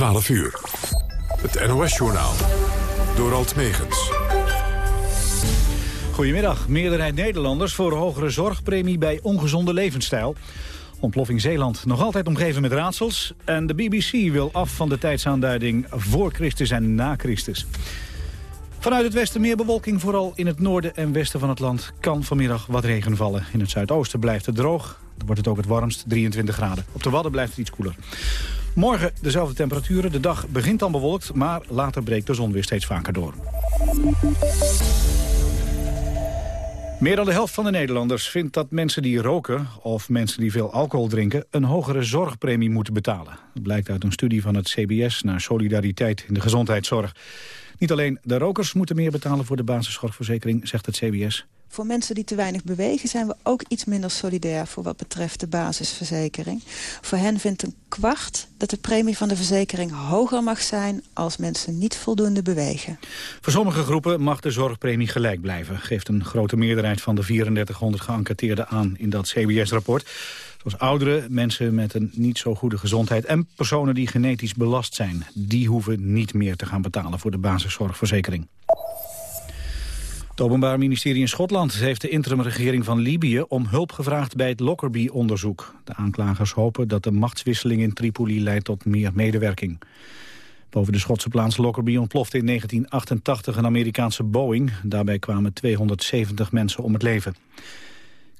12 uur. Het NOS-journaal. Door Alt Megens. Goedemiddag. Meerderheid Nederlanders voor hogere zorgpremie bij ongezonde levensstijl. Ontploffing Zeeland nog altijd omgeven met raadsels. En de BBC wil af van de tijdsaanduiding voor Christus en na Christus. Vanuit het westen meer bewolking, vooral in het noorden en westen van het land... kan vanmiddag wat regen vallen. In het zuidoosten blijft het droog. Dan wordt het ook het warmst, 23 graden. Op de Wadden blijft het iets koeler. Morgen dezelfde temperaturen. De dag begint dan bewolkt, maar later breekt de zon weer steeds vaker door. Meer dan de helft van de Nederlanders vindt dat mensen die roken... of mensen die veel alcohol drinken... een hogere zorgpremie moeten betalen. Dat blijkt uit een studie van het CBS naar solidariteit in de gezondheidszorg. Niet alleen de rokers moeten meer betalen voor de basiszorgverzekering, zegt het CBS. Voor mensen die te weinig bewegen zijn we ook iets minder solidair voor wat betreft de basisverzekering. Voor hen vindt een kwart dat de premie van de verzekering hoger mag zijn als mensen niet voldoende bewegen. Voor sommige groepen mag de zorgpremie gelijk blijven, geeft een grote meerderheid van de 3400 geënquêteerden aan in dat CBS-rapport. Zoals ouderen, mensen met een niet zo goede gezondheid... en personen die genetisch belast zijn. Die hoeven niet meer te gaan betalen voor de basiszorgverzekering. Het Openbaar Ministerie in Schotland heeft de interimregering van Libië om hulp gevraagd bij het Lockerbie-onderzoek. De aanklagers hopen dat de machtswisseling in Tripoli leidt tot meer medewerking. Boven de Schotse plaats Lockerbie ontplofte in 1988 een Amerikaanse Boeing. Daarbij kwamen 270 mensen om het leven.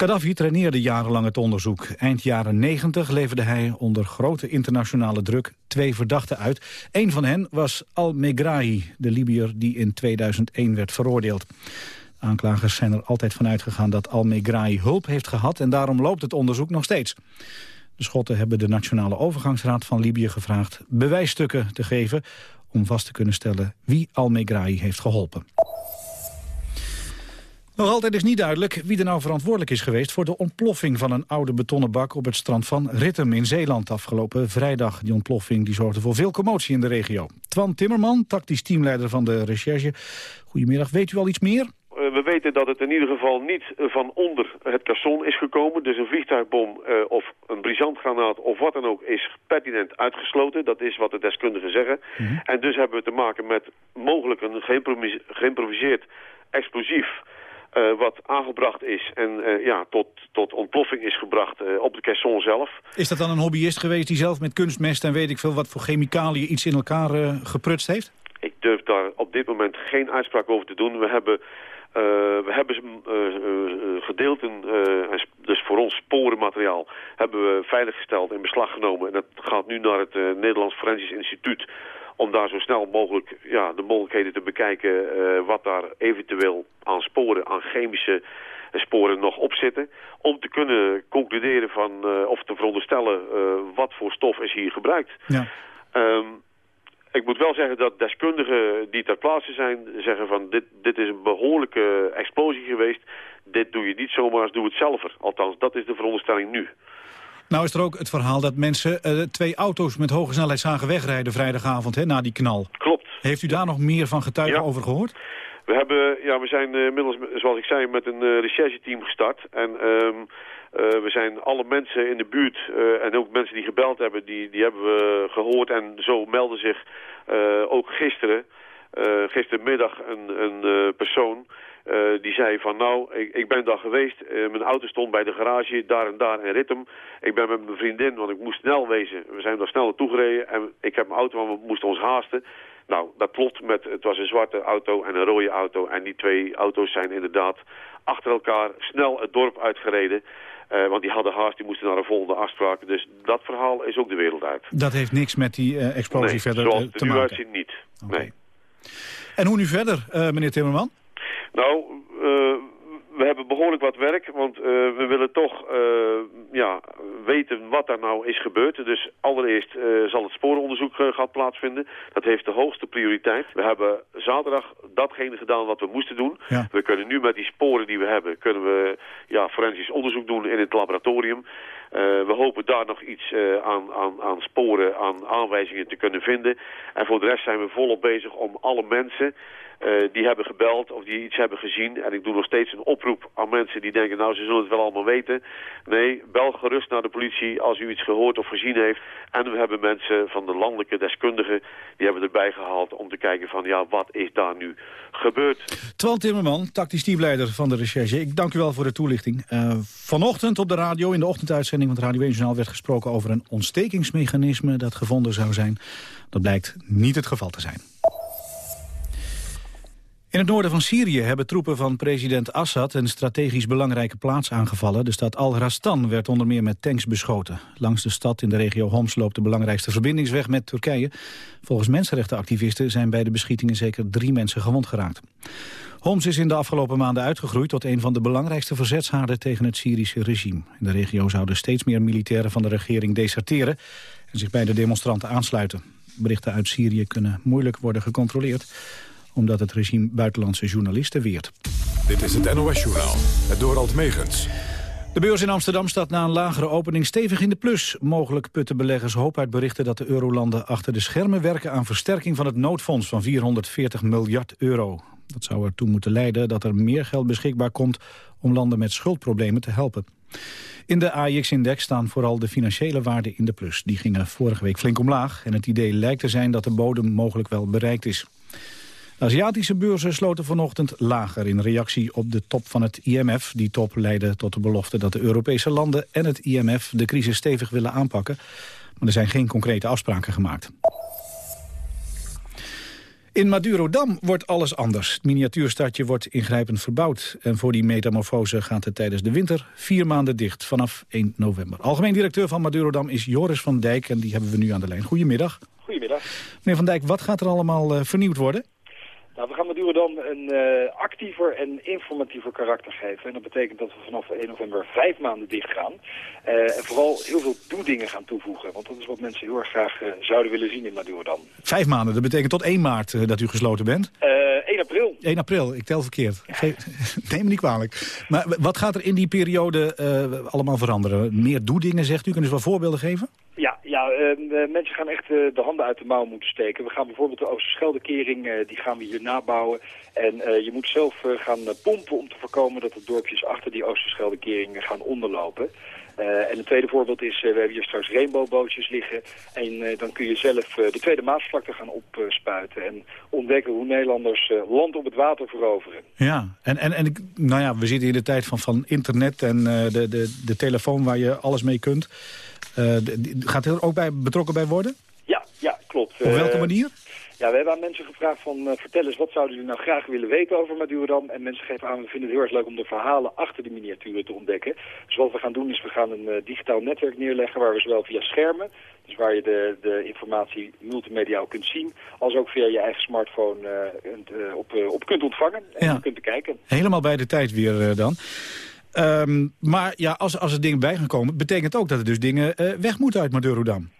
Gaddafi traineerde jarenlang het onderzoek. Eind jaren 90 leverde hij onder grote internationale druk twee verdachten uit. Een van hen was Al-Megrahi, de Libiër die in 2001 werd veroordeeld. De aanklagers zijn er altijd van uitgegaan dat Al-Megrahi hulp heeft gehad... en daarom loopt het onderzoek nog steeds. De Schotten hebben de Nationale Overgangsraad van Libië gevraagd... bewijsstukken te geven om vast te kunnen stellen wie Al-Megrahi heeft geholpen. Nog altijd is niet duidelijk wie er nou verantwoordelijk is geweest... voor de ontploffing van een oude betonnen bak op het strand van Rittem in Zeeland afgelopen vrijdag. Die ontploffing die zorgde voor veel commotie in de regio. Twan Timmerman, tactisch teamleider van de recherche. Goedemiddag, weet u al iets meer? Eh, we weten dat het in ieder geval niet eh, van onder het kasson is gekomen. Dus een vliegtuigbom uh, of een brisantgranaat of wat dan ook is pertinent uitgesloten. Dat is wat de deskundigen zeggen. Mhm. En dus hebben we te maken met mogelijk een geïmproviseerd explosief uh, wat aangebracht is en uh, ja, tot, tot ontploffing is gebracht uh, op de caisson zelf. Is dat dan een hobbyist geweest die zelf met kunstmest en weet ik veel wat voor chemicaliën iets in elkaar geprutst heeft? Ik durf daar op dit moment geen uitspraak over te doen. We hebben, we hebben gedeelten, dus voor ons sporenmateriaal, hebben we veiliggesteld en beslag genomen. En dat gaat nu naar het Nederlands Forensisch Instituut om daar zo snel mogelijk ja, de mogelijkheden te bekijken uh, wat daar eventueel aan sporen, aan chemische sporen nog op zitten. Om te kunnen concluderen van, uh, of te veronderstellen uh, wat voor stof is hier gebruikt. Ja. Um, ik moet wel zeggen dat deskundigen die ter plaatse zijn zeggen van dit, dit is een behoorlijke explosie geweest. Dit doe je niet zomaar doe het zelf. Althans, dat is de veronderstelling nu. Nou is er ook het verhaal dat mensen uh, twee auto's met hoge snelheid zagen wegrijden vrijdagavond hè, na die knal. Klopt. Heeft u daar nog meer van getuigen over gehoord? We, hebben, ja, we zijn uh, inmiddels, zoals ik zei, met een uh, rechercheteam gestart. En um, we zijn alle mensen in de buurt en ook mensen die gebeld hebben, die, die hebben we gehoord. En zo melden zich ook gisteren, gistermiddag een, een persoon uh, die zei van nou, ik, ik ben daar geweest. Uh, mijn auto stond bij de garage, daar en daar in Rittem. Ik ben met mijn vriendin, want ik moest snel wezen. We zijn daar snel naartoe gereden en ik heb mijn auto, want we moesten ons haasten. Nou, dat klopt met, het was een zwarte auto en een rode auto. En die twee auto's zijn inderdaad achter elkaar snel het dorp uitgereden. Uh, want die hadden haast, die moesten naar een volgende afspraak. Dus dat verhaal is ook de wereld uit. Dat heeft niks met die explosie nee, verder zoals te maken? uitziet niet, okay. nee. En hoe nu verder, uh, meneer Timmerman? Nou, uh, we hebben behoorlijk wat werk, want uh, we willen toch uh, ja, weten wat daar nou is gebeurd. Dus allereerst zal het sporenonderzoek gaan plaatsvinden. Dat heeft de hoogste prioriteit. We hebben zaterdag datgene gedaan wat we moesten doen. Ja. We kunnen nu met die sporen die we hebben, kunnen we ja, forensisch onderzoek doen in het laboratorium. We hopen daar nog iets aan, aan, aan sporen, aan aanwijzingen te kunnen vinden. En voor de rest zijn we volop bezig om alle mensen uh, die hebben gebeld of die iets hebben gezien. En ik doe nog steeds een oproep aan mensen die denken, nou ze zullen het wel allemaal weten. Nee, bel gerust naar de politie als u iets gehoord of gezien heeft. En we hebben mensen van de landelijke deskundigen, die hebben erbij gehaald om te kijken van, ja, wat is daar nu gebeurd? Twan Timmerman, tactisch teamleider van de recherche. Ik dank u wel voor de toelichting. Uh, vanochtend op de radio, in de ochtenduitzending van het Radio 1 Journaal werd gesproken over een ontstekingsmechanisme dat gevonden zou zijn. Dat blijkt niet het geval te zijn. In het noorden van Syrië hebben troepen van president Assad een strategisch belangrijke plaats aangevallen. De stad Al-Rastan werd onder meer met tanks beschoten. Langs de stad in de regio Homs loopt de belangrijkste verbindingsweg met Turkije. Volgens mensenrechtenactivisten zijn bij de beschietingen zeker drie mensen gewond geraakt. Homs is in de afgelopen maanden uitgegroeid tot een van de belangrijkste verzetshaarden tegen het Syrische regime. In de regio zouden steeds meer militairen van de regering deserteren en zich bij de demonstranten aansluiten. Berichten uit Syrië kunnen moeilijk worden gecontroleerd omdat het regime buitenlandse journalisten weert. Dit is het NOS-journaal, het Dorald Megens. De beurs in Amsterdam staat na een lagere opening stevig in de plus. Mogelijk putten beleggers hoop uit berichten dat de eurolanden achter de schermen werken aan versterking van het noodfonds van 440 miljard euro. Dat zou ertoe moeten leiden dat er meer geld beschikbaar komt om landen met schuldproblemen te helpen. In de AIX-index staan vooral de financiële waarden in de plus. Die gingen vorige week flink omlaag en het idee lijkt te zijn dat de bodem mogelijk wel bereikt is. Aziatische beurzen sloten vanochtend lager in reactie op de top van het IMF. Die top leidde tot de belofte dat de Europese landen en het IMF de crisis stevig willen aanpakken. Maar er zijn geen concrete afspraken gemaakt. In Madurodam wordt alles anders. Het miniatuurstadje wordt ingrijpend verbouwd. En voor die metamorfose gaat het tijdens de winter vier maanden dicht, vanaf 1 november. Algemeen directeur van Madurodam is Joris van Dijk en die hebben we nu aan de lijn. Goedemiddag. Goedemiddag. Meneer van Dijk, wat gaat er allemaal uh, vernieuwd worden? Nou, we gaan Madurodam een uh, actiever en informatiever karakter geven. En dat betekent dat we vanaf 1 november vijf maanden dicht gaan. Uh, en vooral heel veel doedingen gaan toevoegen. Want dat is wat mensen heel erg graag uh, zouden willen zien in Madurodam. Vijf maanden, dat betekent tot 1 maart dat u gesloten bent? 1 april. 1 april, ik tel verkeerd. Ja. Neem me niet kwalijk. Maar wat gaat er in die periode allemaal veranderen? Meer doedingen, zegt u? Kunnen u wel voorbeelden geven? Ja, ja uh, mensen gaan echt uh, de handen uit de mouw moeten steken. We gaan bijvoorbeeld de Oosterscheldekering, uh, die gaan we hier nabouwen. En je moet zelf gaan pompen om te voorkomen dat de dorpjes achter die Oosterscheldekering gaan onderlopen. en een tweede voorbeeld is, we hebben hier straks rainbowbootjes liggen. En dan kun je zelf de tweede Maasvlakte gaan opspuiten. En ontdekken hoe Nederlanders land op het water veroveren. Ja, en, en, en nou ja, we zitten in de tijd van, van internet en de, de, de telefoon waar je alles mee kunt. Uh, gaat er ook bij betrokken bij worden? Ja, ja klopt. Op welke eh, manier? Ja, we hebben aan mensen gevraagd van uh, vertel eens wat zouden jullie nou graag willen weten over Madurodam. En mensen geven aan, we vinden het heel erg leuk om de verhalen achter de miniaturen te ontdekken. Dus wat we gaan doen is we gaan een uh, digitaal netwerk neerleggen waar we zowel via schermen, dus waar je de, de informatie multimediaal kunt zien, als ook via je eigen smartphone uh, op, op kunt ontvangen en ja. kunt bekijken. Helemaal bij de tijd weer dan. Um, maar ja, als, als er dingen bij gaan komen, betekent ook dat er dus dingen uh, weg moeten uit Madurodam.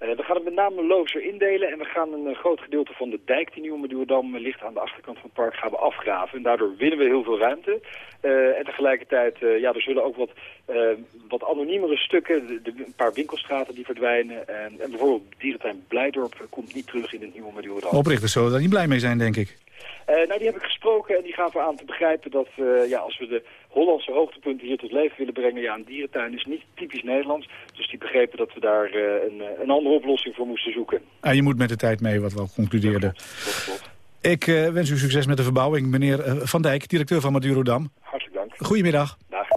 Uh, we gaan het met name lozer indelen en we gaan een uh, groot gedeelte van de dijk die nu om Madurodam ligt aan de achterkant van het park gaan we afgraven. En daardoor winnen we heel veel ruimte. en tegelijkertijd, ja, er zullen ook wat, wat anoniemere stukken, de, de, een paar winkelstraten die verdwijnen. En, en bijvoorbeeld dierentuin Blijdorp komt niet terug in het nieuwe Madurodam. Oprichters zullen daar niet blij mee zijn, denk ik. Uh, nou, die heb ik gesproken en die gaven aan te begrijpen dat uh, ja, als we de Hollandse hoogtepunten hier tot leven willen brengen, ja, een dierentuin is niet typisch Nederlands. Dus die begrepen dat we daar uh, een, een andere oplossing voor moesten zoeken. En je moet met de tijd mee, wat we al concludeerden. Ik wens u succes met de verbouwing, meneer Van Dijk, directeur van Madurodam. Hartelijk dank. Goedemiddag. Dag.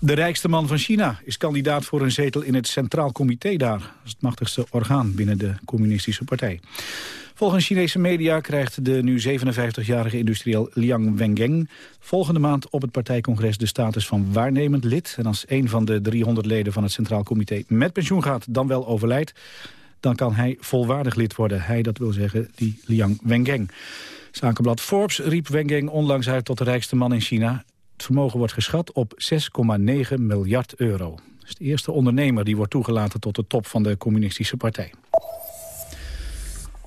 De rijkste man van China is kandidaat voor een zetel in het Centraal Comité daar. Dat is het machtigste orgaan binnen de communistische partij. Volgens Chinese media krijgt de nu 57-jarige industrieel Liang Wenggeng volgende maand op het partijcongres de status van waarnemend lid. En als een van de 300 leden van het Centraal Comité met pensioen gaat, dan wel overlijdt, dan kan hij volwaardig lid worden. Hij, dat wil zeggen, die Liang Wenggeng. Zakenblad Forbes riep Wenggeng onlangs uit tot de rijkste man in China. Het vermogen wordt geschat op 6,9 miljard euro. Dat is de eerste ondernemer die wordt toegelaten tot de top van de communistische partij.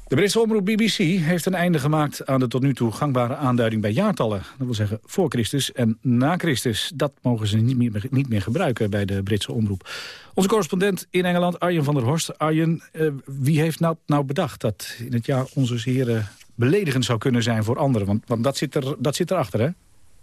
De Britse omroep BBC heeft een einde gemaakt aan de tot nu toe gangbare aanduiding bij jaartallen. Dat wil zeggen voor Christus en na Christus. Dat mogen ze niet meer, niet meer gebruiken bij de Britse omroep. Onze correspondent in Engeland, Arjen van der Horst. Arjen, eh, wie heeft nou, nou bedacht dat in het jaar onze heren beledigend zou kunnen zijn voor anderen? Want, want dat, zit er, dat zit erachter, hè?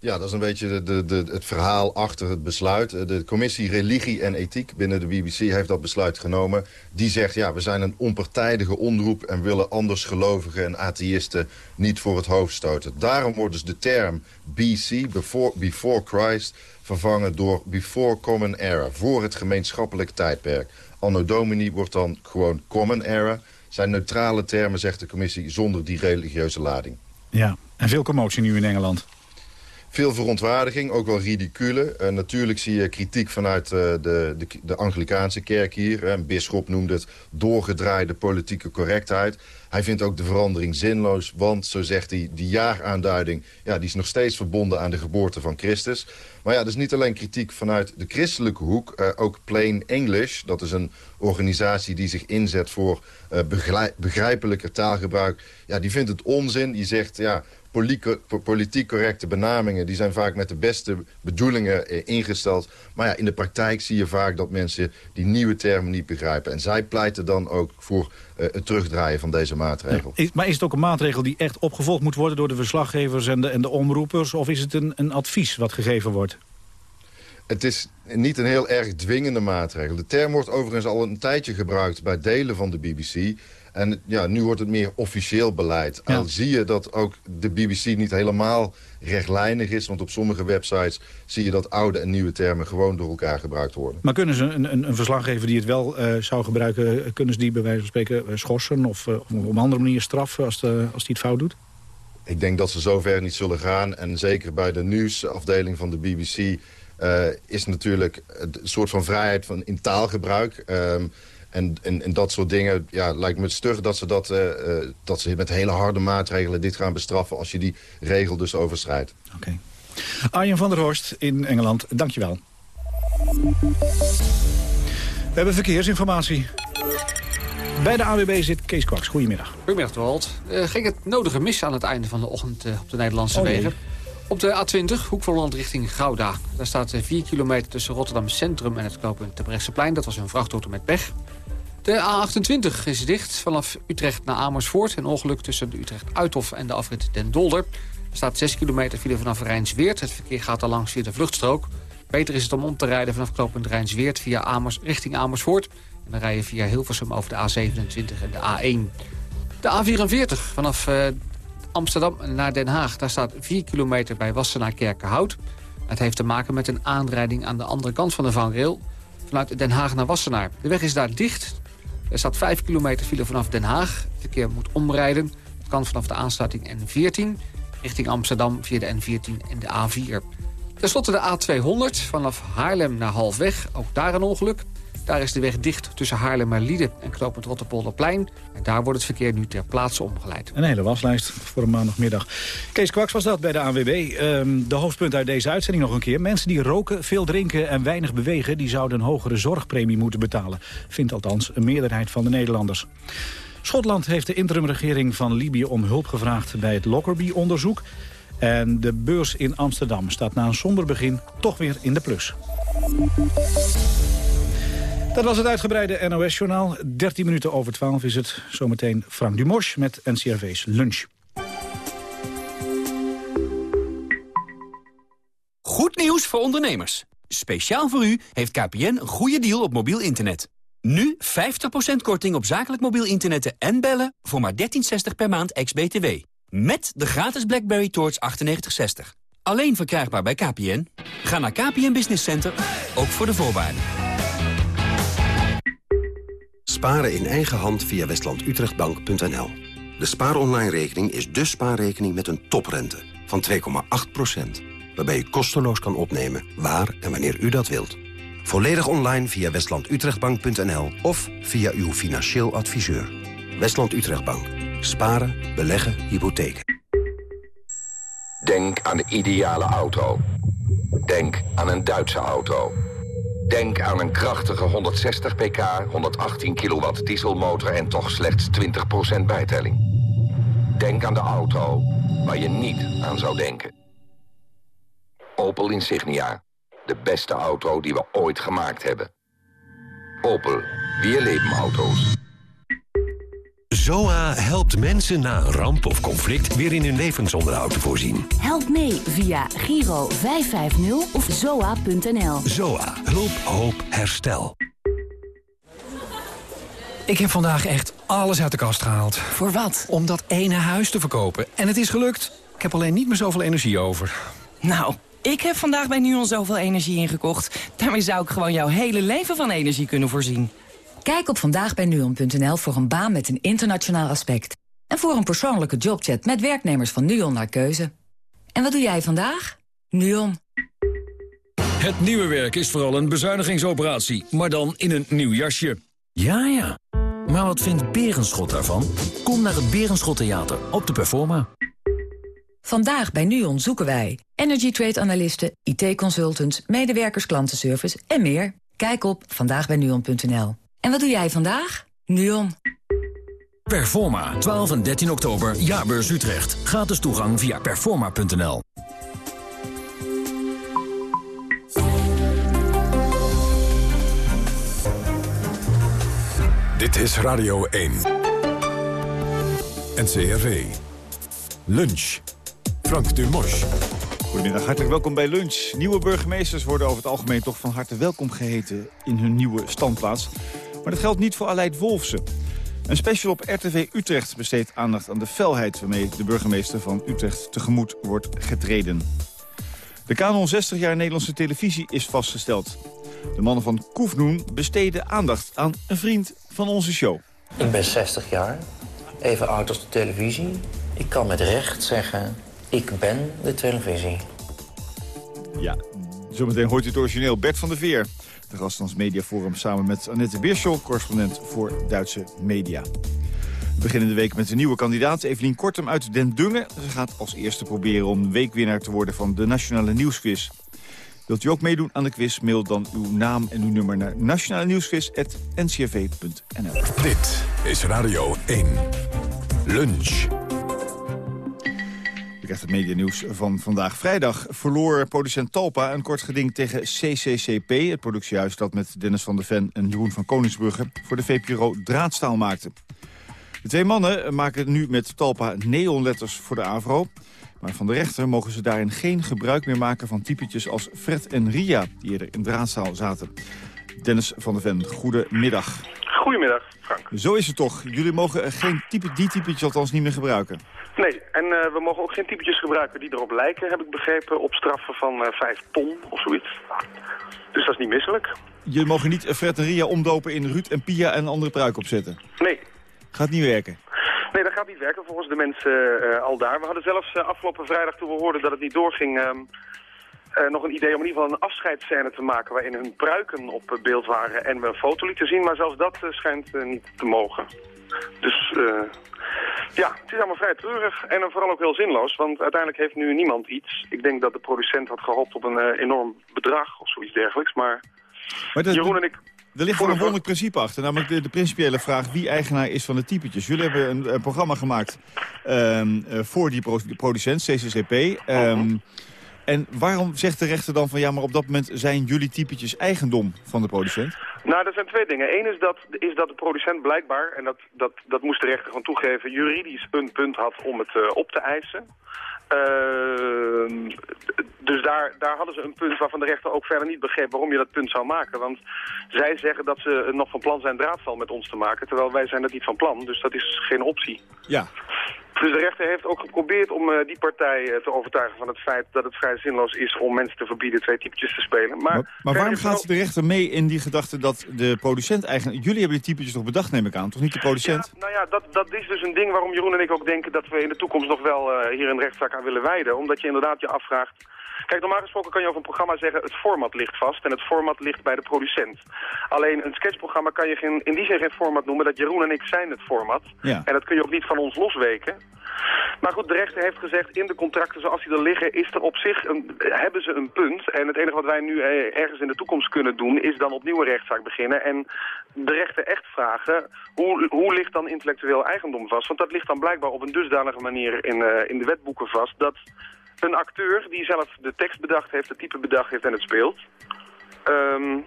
Ja, dat is een beetje de, de, het verhaal achter het besluit. Eh, de commissie Religie en Ethiek binnen de BBC heeft dat besluit genomen. Die zegt, ja, we zijn een onpartijdige omroep... en willen andersgelovigen en atheïsten niet voor het hoofd stoten. Daarom wordt dus de term BC, before, before Christ... vervangen door Before Common Era, voor het gemeenschappelijk tijdperk. Anno Domini wordt dan gewoon Common Era. Zijn neutrale termen, zegt de commissie, zonder die religieuze lading. Ja, en veel commotie nu in Engeland. Veel verontwaardiging, ook wel ridicule. Uh, natuurlijk zie je kritiek vanuit uh, de, de, de, Anglikaanse kerk hier. Een bisschop noemde het doorgedraaide politieke correctheid. Hij vindt ook de verandering zinloos, want, zo zegt hij... die jaaraanduiding ja, die is nog steeds verbonden aan de geboorte van Christus. Maar ja, dat is niet alleen kritiek vanuit de christelijke hoek. Uh, ook Plain English, dat is een organisatie die zich inzet voor begrijpelijker taalgebruik. Ja, die vindt het onzin. Die zegt, ja, politiek correcte benamingen... die zijn vaak met de beste bedoelingen eh, ingesteld. Maar ja, in de praktijk zie je vaak dat mensen die nieuwe termen niet begrijpen. En zij pleiten dan ook voor uh, het terugdraaien van deze maatregel. maar is het ook een maatregel die echt opgevolgd moet worden... door de verslaggevers en de, en de omroepers? Of is het een, een advies wat gegeven wordt? Het is niet een heel erg dwingende maatregel. De term wordt overigens al een tijdje gebruikt bij delen van de BBC... En ja, nu wordt het meer officieel beleid. Ja. Al zie je dat ook de BBC niet helemaal rechtlijnig is. Want op sommige websites zie je dat oude en nieuwe termen gewoon door elkaar gebruikt worden. Maar kunnen ze een, een, een verslaggever die het wel uh, zou gebruiken... kunnen ze die bij wijze van spreken eh, schorsen of uh, op een andere manier straffen als, de, als die het fout doet? Ik denk dat ze zover niet zullen gaan. En zeker bij de nieuwsafdeling van de BBC... Uh, is natuurlijk een soort van vrijheid van, in taalgebruik... Uh, en, en, en, dat soort dingen, ja, lijkt me het stug dat ze, dat, uh, uh, dat ze met hele harde maatregelen dit gaan bestraffen... als je die regel dus overschrijdt. Oké. Okay. Arjen van der Horst in Engeland, dankjewel. We hebben verkeersinformatie. Bij de AWB zit Kees Kwaks. Goedemiddag. Goedemiddag, Walt. Uh, ging het nodige mis aan het einde van de ochtend op de Nederlandse oh, wegen? Op de A20, Hoek van Holland richting Gouda. Daar staat 4 kilometer tussen Rotterdam Centrum en het knooppunt Terbrechtseplein. Dat was een vrachtauto met pech. De A28 is dicht vanaf Utrecht naar Amersfoort. Een ongeluk tussen de Utrecht-Uithof en de afrit Den Dolder. Er staat 6 kilometer file vanaf Rijnsweert. Het verkeer gaat al langs via de vluchtstrook. Beter is het om om te rijden vanaf knooppunt Rijnsweert via Amers, richting Amersfoort. En dan rij je via Hilversum over de A27 en de A1. De A44 vanaf uh, Amsterdam naar Den Haag. Daar staat 4 kilometer bij Wassenaar Kerkenhout. Het heeft te maken met een aanrijding aan de andere kant van de vangrail. Vanuit Den Haag naar Wassenaar. De weg is daar dicht. Er staat 5 kilometer file vanaf Den Haag. Het verkeer moet omrijden. Het kan vanaf de aansluiting N14 richting Amsterdam via de N14 en de A4. Ten slotte de A200 vanaf Haarlem naar Halfweg. Ook daar een ongeluk. Daar is de weg dicht tussen Haarlemmerlieden en knooppunt Rotterpolderplein. En daar wordt het verkeer nu ter plaatse omgeleid. Een hele waslijst voor een maandagmiddag. Kees Kwaks was dat bij de ANWB. Ehm, de hoofdpunt uit deze uitzending nog een keer. Mensen die roken, veel drinken en weinig bewegen... die zouden een hogere zorgpremie moeten betalen. Vindt althans een meerderheid van de Nederlanders. Schotland heeft de interimregering van Libië om hulp gevraagd... bij het Lockerbie-onderzoek. En de beurs in Amsterdam staat na een somber begin toch weer in de plus. Dat was het uitgebreide NOS-journaal. 13 minuten over 12 is het. Zometeen Frank Dumos met NCRV's Lunch. Goed nieuws voor ondernemers. Speciaal voor u heeft KPN een goede deal op mobiel internet. Nu 50% korting op zakelijk mobiel internet en bellen voor maar 13,60 per maand ex-BTW. Met de gratis BlackBerry Torch 9860. Alleen verkrijgbaar bij KPN. Ga naar KPN Business Center, ook voor de voorwaarden. Sparen in eigen hand via westlandutrechtbank.nl. De spaaronline-rekening is de spaarrekening met een toprente van 2,8%. Waarbij u kosteloos kan opnemen waar en wanneer u dat wilt. Volledig online via westlandutrechtbank.nl of via uw financieel adviseur. Westland Utrechtbank. Sparen, beleggen, hypotheken. Denk aan de ideale auto. Denk aan een Duitse auto. Denk aan een krachtige 160 pk, 118 kilowatt dieselmotor en toch slechts 20% bijtelling. Denk aan de auto waar je niet aan zou denken. Opel Insignia. De beste auto die we ooit gemaakt hebben. Opel. Weer leven auto's. ZOA helpt mensen na een ramp of conflict weer in hun levensonderhoud te voorzien. Help mee via Giro 550 of zoa.nl. ZOA. Hulp, hoop, herstel. Ik heb vandaag echt alles uit de kast gehaald. Voor wat? Om dat ene huis te verkopen. En het is gelukt. Ik heb alleen niet meer zoveel energie over. Nou, ik heb vandaag bij NUON zoveel energie ingekocht. Daarmee zou ik gewoon jouw hele leven van energie kunnen voorzien. Kijk op vandaagbijnuon.nl voor een baan met een internationaal aspect. En voor een persoonlijke jobchat met werknemers van NUON naar keuze. En wat doe jij vandaag? NUON. Het nieuwe werk is vooral een bezuinigingsoperatie, maar dan in een nieuw jasje. Ja, ja. Maar wat vindt Berenschot daarvan? Kom naar het Berenschot Theater op de Performa. Vandaag bij NUON zoeken wij energy trade analisten, IT-consultants, medewerkers klantenservice en meer. Kijk op vandaagbijnuon.nl. En wat doe jij vandaag? NUON. Performa, 12 en 13 oktober, Jaarbeurs Utrecht. Gratis toegang via performa.nl. Dit is Radio 1. NCRV. Lunch. Frank Dumos. Goedemiddag, hartelijk welkom bij Lunch. Nieuwe burgemeesters worden over het algemeen toch van harte welkom geheten in hun nieuwe standplaats. Maar dat geldt niet voor Aleid Wolfsen. Een special op RTV Utrecht besteedt aandacht aan de felheid waarmee de burgemeester van Utrecht tegemoet wordt getreden. De kanon 60 jaar Nederlandse televisie is vastgesteld. De mannen van Koefnoen besteden aandacht aan een vriend van onze show. Ik ben 60 jaar, even oud als de televisie. Ik kan met recht zeggen, ik ben de televisie. Ja, zometeen hoort u het origineel Bert van der Veer. De gast van ons mediaforum samen met Annette Beerschel, correspondent voor Duitse media. We beginnen de week met een nieuwe kandidaat, Evelien Kortem uit Den Dungen. Ze gaat als eerste proberen om weekwinnaar te worden van de Nationale Nieuwsquiz. Wilt u ook meedoen aan de quiz? Mail dan uw naam en uw nummer naar nationale nieuwsquiz.ncrv.nl. Dit is Radio 1. Lunch. U krijgt het medianieuws van vandaag. Vrijdag verloor producent Talpa een kort geding tegen CCCP... het productiehuis dat met Dennis van der Ven en Jeroen van Koningsbrugge... voor de VPRO draadstaal maakte. De twee mannen maken nu met Talpa neonletters voor de AVRO... maar van de rechter mogen ze daarin geen gebruik meer maken... van typetjes als Fred en Ria, die eerder in draadstaal zaten. Dennis van der Ven, goedemiddag. Goedemiddag, Frank. Zo is het toch. Jullie mogen geen type, die typetjes althans niet meer gebruiken. Nee, en uh, we mogen ook geen typetjes gebruiken die erop lijken, heb ik begrepen, op straffen van uh, 5 ton of zoiets. Dus dat is niet misselijk. Jullie mogen niet Fred en Ria omdopen in Ruud en Pia en een andere pruik opzetten? Nee. Gaat niet werken? Nee, dat gaat niet werken volgens de mensen uh, al daar. We hadden zelfs afgelopen vrijdag toen we hoorden dat het niet doorging... Uh, nog een idee om in ieder geval een afscheidsscène te maken... waarin hun pruiken op beeld waren en we een foto lieten zien. Maar zelfs dat uh, schijnt uh, niet te mogen. Dus ja, het is allemaal vrij treurig en vooral ook heel zinloos. Want uiteindelijk heeft nu niemand iets. Ik denk dat de producent had gehoopt op een enorm bedrag of zoiets dergelijks. Maar, maar dat, Jeroen en ik... Er ligt wel een wonderlijk principe achter, namelijk de, de, principiële vraag wie eigenaar is van de typetjes. Jullie hebben een, een programma gemaakt um, voor die pro producent, CCCP. Um, -huh. En waarom zegt de rechter dan van ja, maar op dat moment zijn jullie typetjes eigendom van de producent? Nou, er zijn twee dingen. Eén is dat, is dat de producent blijkbaar, en dat, dat, dat moest de rechter gewoon toegeven, juridisch een punt had om het uh, op te eisen. Uh, dus daar, daar hadden ze een punt waarvan de rechter ook verder niet begreep waarom je dat punt zou maken. Want zij zeggen dat ze nog van plan zijn draadval met ons te maken, terwijl wij zijn dat niet van plan. Dus dat is geen optie. Ja. Dus de rechter heeft ook geprobeerd om uh, die partij uh, te overtuigen van het feit dat het vrij zinloos is om mensen te verbieden twee typetjes te spelen. Maar, maar, maar waarom gaat ook... de rechter mee in die gedachte dat de producent eigenlijk... Jullie hebben die typetjes toch bedacht, neem ik aan, toch niet de producent? Ja, nou ja, dat, dat is dus een ding waarom Jeroen en ik ook denken dat we in de toekomst nog wel uh, hier een rechtszaak aan willen wijden. Omdat je inderdaad je afvraagt, Kijk, normaal gesproken kan je over een programma zeggen... het format ligt vast en het format ligt bij de producent. Alleen een sketchprogramma kan je geen, in die zin geen format noemen... dat Jeroen en ik zijn het format. Ja. En dat kun je ook niet van ons losweken. Maar goed, de rechter heeft gezegd, in de contracten zoals die er liggen, is er op zich een, hebben ze een punt. En het enige wat wij nu eh, ergens in de toekomst kunnen doen, is dan opnieuw een rechtszaak beginnen. En de rechter echt vragen, hoe, hoe ligt dan intellectueel eigendom vast? Want dat ligt dan blijkbaar op een dusdanige manier in, eh, in de wetboeken vast, dat een acteur die zelf de tekst bedacht heeft, het type bedacht heeft en het speelt... ehm,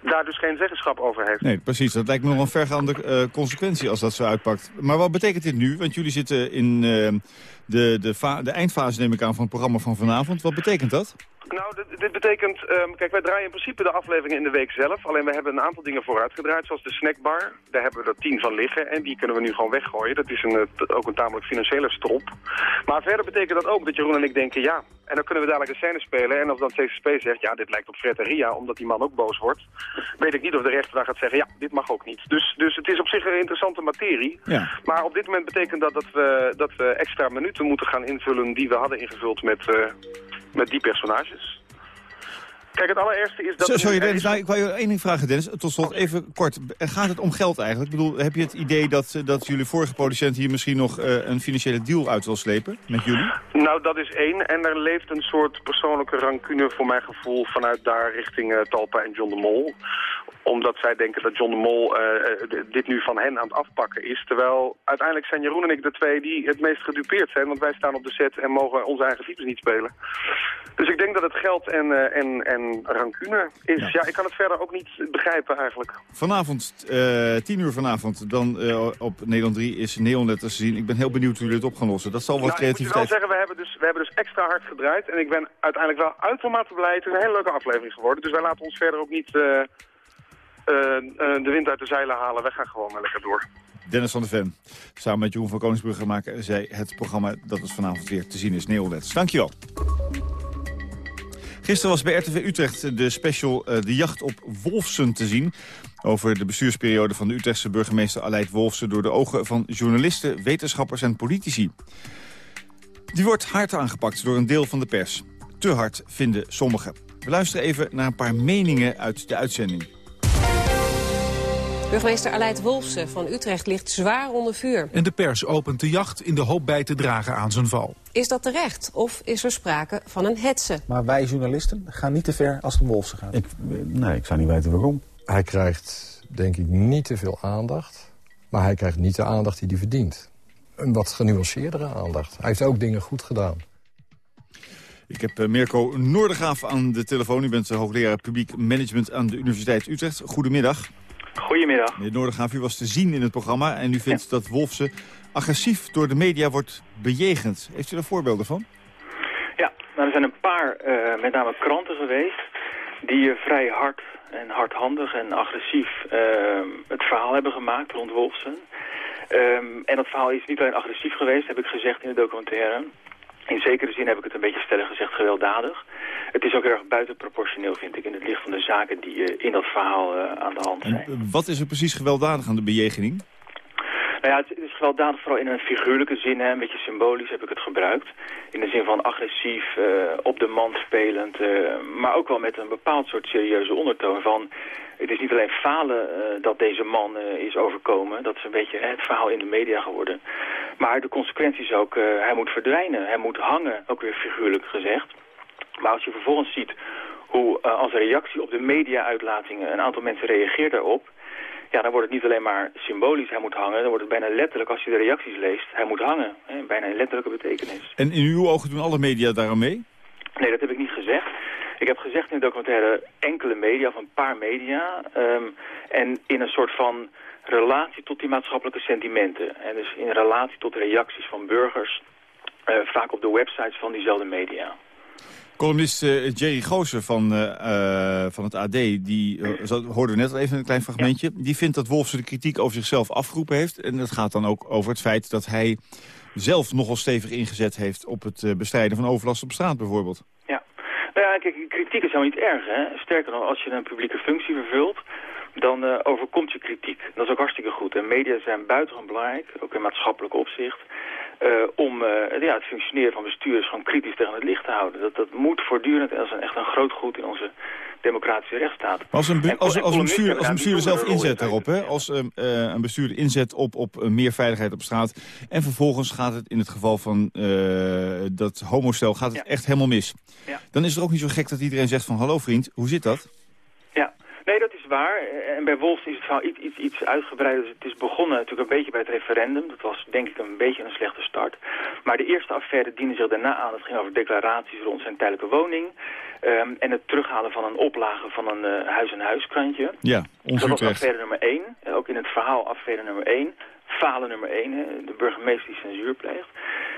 daar dus geen zeggenschap over heeft. Nee, precies. Dat lijkt me nog een vergaande eh, consequentie als dat zo uitpakt. Maar wat betekent dit nu? Want jullie zitten in eh, de, de, de eindfase, neem ik aan, van het programma van vanavond. Wat betekent dat? Nou, dit, dit betekent, ehm, kijk, wij draaien in principe de afleveringen in de week zelf. Alleen we hebben een aantal dingen vooruitgedraaid, zoals de snackbar. Daar hebben we er tien van liggen en die kunnen we nu gewoon weggooien. Dat is een, eh, ook een tamelijk financiële strop. Maar verder betekent dat ook dat Jeroen en ik denken, ja, en dan kunnen we dadelijk een scène spelen. En als dan CCSP zegt, ja, dit lijkt op Fred en Ria, omdat die man ook boos wordt. Weet ik niet of de rechter dan gaat zeggen, ja, dit mag ook niet. Dus, dus het is op zich een interessante materie. Ja. Maar op dit moment betekent dat dat we, dat we extra minuten moeten gaan invullen die we hadden ingevuld met, eh, met die personages. Kijk, het allerergste is dat... Zo- Sorry, Dennis, is- nou, ik wou je één ding vragen, Dennis. Tot slot, even kort. Gaat het om geld eigenlijk? Ik bedoel, heb je het idee dat, dat jullie vorige producent hier misschien nog eh, een financiële deal uit wil slepen met jullie? Nou, dat is één. En er leeft een soort persoonlijke rancune voor mijn gevoel vanuit daar richting eh, Talpa en John de Mol. Omdat zij denken dat John de Mol eh, eh, dit nu van hen aan het afpakken is. Terwijl uiteindelijk zijn Jeroen en ik de twee die het meest gedupeerd zijn. Want wij staan op de set en mogen onze eigen types niet spelen. Dus ik denk dat het geld en, eh, en, en rancune is. Ja. ik kan het verder ook niet begrijpen eigenlijk. Vanavond, eh 10 uur vanavond, dan eh, op Nederland 3 is Neonletters te zien. Ik ben heel benieuwd hoe jullie het op gaan lossen. Dat zal wat Nou, ik moet wel creativiteit... zeggen, we hebben, dus, we hebben dus extra hard gedraaid. En ik ben uiteindelijk wel uitermate blij. Het is een hele leuke aflevering geworden. Dus wij laten ons verder ook niet eh, eh, eh, de wind uit de zeilen halen. Wij gaan gewoon maar lekker door. Dennis van de Ven, samen met Jeroen van Koningsbrugge maken zij het programma dat het vanavond weer te zien is, Neonletters. Dankjewel. Gisteren was bij RTV Utrecht de special eh, De Jacht op Wolfsen te zien. Over de bestuursperiode van de Utrechtse burgemeester Aleid Wolfsen... door de ogen van journalisten, wetenschappers en politici. Die wordt hard aangepakt door een deel van de pers. Te hard vinden sommigen. We luisteren even naar een paar meningen uit de uitzending. Burgemeester Aleid Wolfsen van Utrecht ligt zwaar onder vuur. En de pers opent de jacht in de hoop bij te dragen aan zijn val. Is dat terecht of is er sprake van een hetze? Maar wij journalisten gaan niet te ver als het om Wolfsen gaat. Ik, nee, ik zou niet weten waarom. Hij krijgt, denk ik, niet te veel aandacht. Maar hij krijgt niet de aandacht die hij verdient. Een wat genuanceerdere aandacht. Hij heeft ook dingen goed gedaan. Ik heb eh, Mirko Noordergraaf aan de telefoon. U bent eh, hoogleraar publiek management aan de Universiteit Utrecht. Goedemiddag. Goedemiddag. Meneer Noordergraaf, u was te zien in het programma... en u vindt dat Wolfsen agressief door de media wordt bejegend. Heeft u daar voorbeelden van? Ja, nou, er zijn een paar, eh, met name kranten geweest... die eh, vrij hard en hardhandig en agressief eh, het verhaal hebben gemaakt rond Wolfsen. Ehm, en dat verhaal is niet alleen agressief geweest, heb ik gezegd in de documentaire. In zekere zin heb ik het een beetje stellig gezegd gewelddadig. Het is ook erg buitenproportioneel, vind ik, in het licht van de zaken die eh, in dat verhaal eh, aan de hand zijn. En, eh, wat is er precies gewelddadig aan de bejegening? Nou ja, het is gewelddadig vooral in een figuurlijke zin, hè, een beetje symbolisch heb ik het gebruikt. In de zin van agressief, op de man spelend, maar ook wel met een bepaald soort serieuze ondertoon van... Het is niet alleen falen dat deze man is overkomen, dat is een beetje het verhaal in de media geworden. Maar de consequentie is ook, hij moet verdwijnen, hij moet hangen, ook weer figuurlijk gezegd. Maar als je vervolgens ziet hoe eh, als reactie op de media-uitlatingen een aantal mensen reageert daarop... Ja, dan wordt het niet alleen maar symbolisch, hij moet hangen. Dan wordt het bijna letterlijk, als je de reacties leest, hij moet hangen. Hè, bijna een letterlijke betekenis. En in uw ogen doen alle media daarom mee? Nee, dat heb ik niet gezegd. Ik heb gezegd in de documentaire enkele media, of een paar media. ehm, en in een soort van relatie tot die maatschappelijke sentimenten. En dus in relatie tot reacties van burgers. eh, vaak op de websites van diezelfde media. Columnist eh, Jerry Goosen van, eh, eh, van het AD, die hoorden we net al even een klein fragmentje. Die vindt dat Wolfsen de kritiek over zichzelf afgeroepen heeft. En dat gaat dan ook over het feit dat hij zelf nogal stevig ingezet heeft op het bestrijden van overlast op straat bijvoorbeeld. Ja. Nou ja, kijk, kritiek is helemaal niet erg, hè. Sterker nog, als je een publieke functie vervult... dan uh, overkomt je kritiek. Dat is ook hartstikke goed. En media zijn buitengewoon belangrijk, ook in maatschappelijk opzicht... Uh, om uh, ja, het functioneren van bestuurders gewoon kritisch tegen het licht te houden. Dat, dat moet voortdurend, en dat is echt een groot goed in onze democratische rechtsstaat. Als een, als, als, een bestuurder, als een bestuurder zelf inzet daarop, hè? als um, uh, een bestuurder inzet op, op meer veiligheid op straat... en vervolgens gaat het in het geval van dat homostel gaat het ja. echt helemaal mis. Ja. Dan is het ook niet zo gek dat iedereen zegt van... hallo vriend, hoe zit dat? Ja, Nee, dat is waar. En bij Wolfs is het verhaal iets, iets, iets uitgebreider. Dus het is begonnen natuurlijk een beetje bij het referendum. Dat was denk ik een beetje een slechte start. Maar de eerste affaire diende zich daarna aan. Het ging over declaraties rond zijn tijdelijke woning. Um, en het terughalen van een oplage van een uh, huis-en-huis-krantje. Ja, Dat was affaire nummer 1. Ook in het verhaal affaire nummer 1. Falen nummer 1, hè, de burgemeester die censuur pleegt.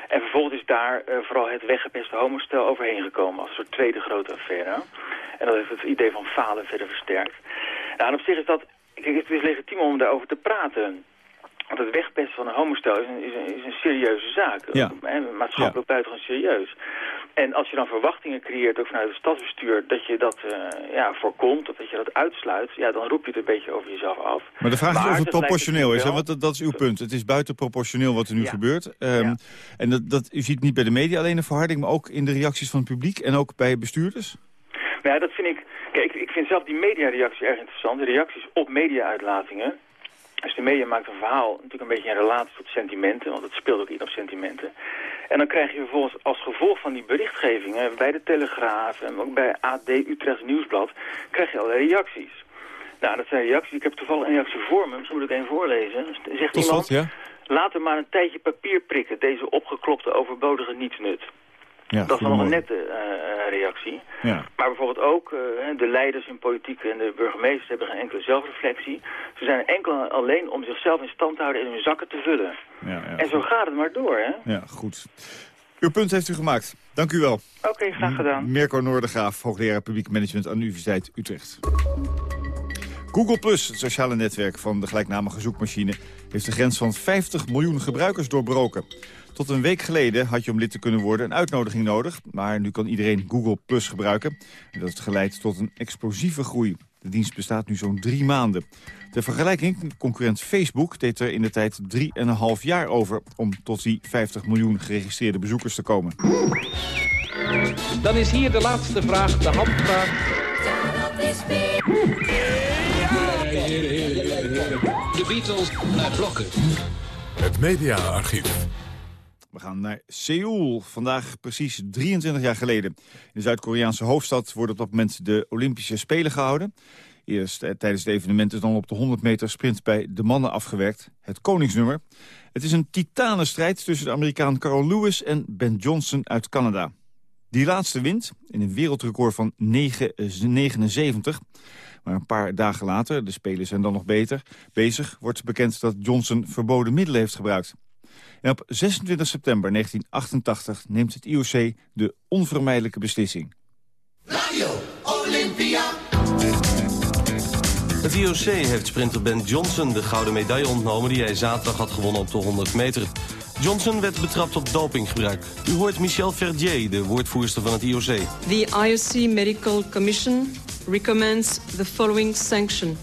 En vervolgens is daar uh, vooral het weggepeste homostel overheen gekomen als een soort tweede grote affaire. En dat heeft het idee van falen verder versterkt. Nou, en op zich is dat, kijk, het is legitiem om daarover te praten. Want het wegpesten van een homostel is een, is een, is een serieuze zaak. Ja. En maatschappelijk ja. buitengewoon serieus. En als je dan verwachtingen creëert, ook vanuit het stadsbestuur, dat je dat uh, ja, voorkomt, of dat je dat uitsluit, ja, dan roep je het een beetje over jezelf af. Maar de vraag maar is of het proportioneel is, hè? want dat, dat, is uw punt. Het is buitenproportioneel wat er nu ja. gebeurt. Um, ja. En dat, dat, u ziet niet bij de media alleen een verharding, maar ook in de reacties van het publiek en ook bij bestuurders? Nou ja, dat vind ik... Ik, vind zelf die mediareactie erg interessant. De reacties op media-uitlatingen. Dus de media maakt een verhaal natuurlijk een beetje in relatie tot sentimenten, want het speelt ook in op sentimenten. En dan krijg je vervolgens als gevolg van die berichtgevingen bij de Telegraaf en ook bij AD Utrecht Nieuwsblad, krijg je allerlei reacties. Nou, dat zijn reacties. Ik heb toevallig een reactie voor me, misschien moet ik even voorlezen. Zegt Tot iemand, slot, ja? laat er maar een tijdje papier prikken, deze opgeklopte overbodige nietsnut. Ja, dat is nog een nette uh, reactie. Ja. Maar bijvoorbeeld ook uh, de leiders in politiek en de burgemeesters hebben geen enkele zelfreflectie. Ze zijn enkel alleen om zichzelf in stand te houden en hun zakken te vullen. Ja, ja, en zo gaat het maar door, hè? Ja, goed. Uw punt heeft u gemaakt. Dank u wel. Oké, okay, graag gedaan. Mirko Noordergraaf, hoogleraar publiek management aan de Universiteit Utrecht. Google Plus, het sociale netwerk van de gelijknamige zoekmachine... heeft de grens van 50 miljoen gebruikers doorbroken. Tot een week geleden had je om lid te kunnen worden een uitnodiging nodig. Maar nu kan iedereen Google Plus gebruiken. En dat heeft geleid tot een explosieve groei. De dienst bestaat nu zo'n drie maanden. Ter vergelijking, concurrent Facebook deed er in de tijd 3,5 jaar over... om tot die 50 miljoen geregistreerde bezoekers te komen. Dan is hier de laatste vraag, de handvraag. De Beatles naar blokken. Het mediaarchief. We gaan naar Seoul. Vandaag precies 23 jaar geleden. In de Zuid-Koreaanse hoofdstad worden op dat moment de Olympische Spelen gehouden. Eerst eh, tijdens het evenement is dan op de 100 meter sprint bij de mannen afgewerkt. Het koningsnummer. Het is een titanenstrijd tussen de Amerikaan Carl Lewis en Ben Johnson uit Canada. Die laatste wint in een wereldrecord van 9,79. Maar een paar dagen later, de Spelen zijn dan nog beter, bezig... wordt bekend dat Johnson verboden middelen heeft gebruikt. En op 26 september 1988 neemt het IOC de onvermijdelijke beslissing. Radio Olympia. Het IOC heeft sprinter Ben Johnson de gouden medaille ontnomen... die hij zaterdag had gewonnen op de 100 meter. Johnson werd betrapt op dopinggebruik. U hoort Michel Verdier, de woordvoerster van het IOC. The IOC Medical Commission recommends the following sanction.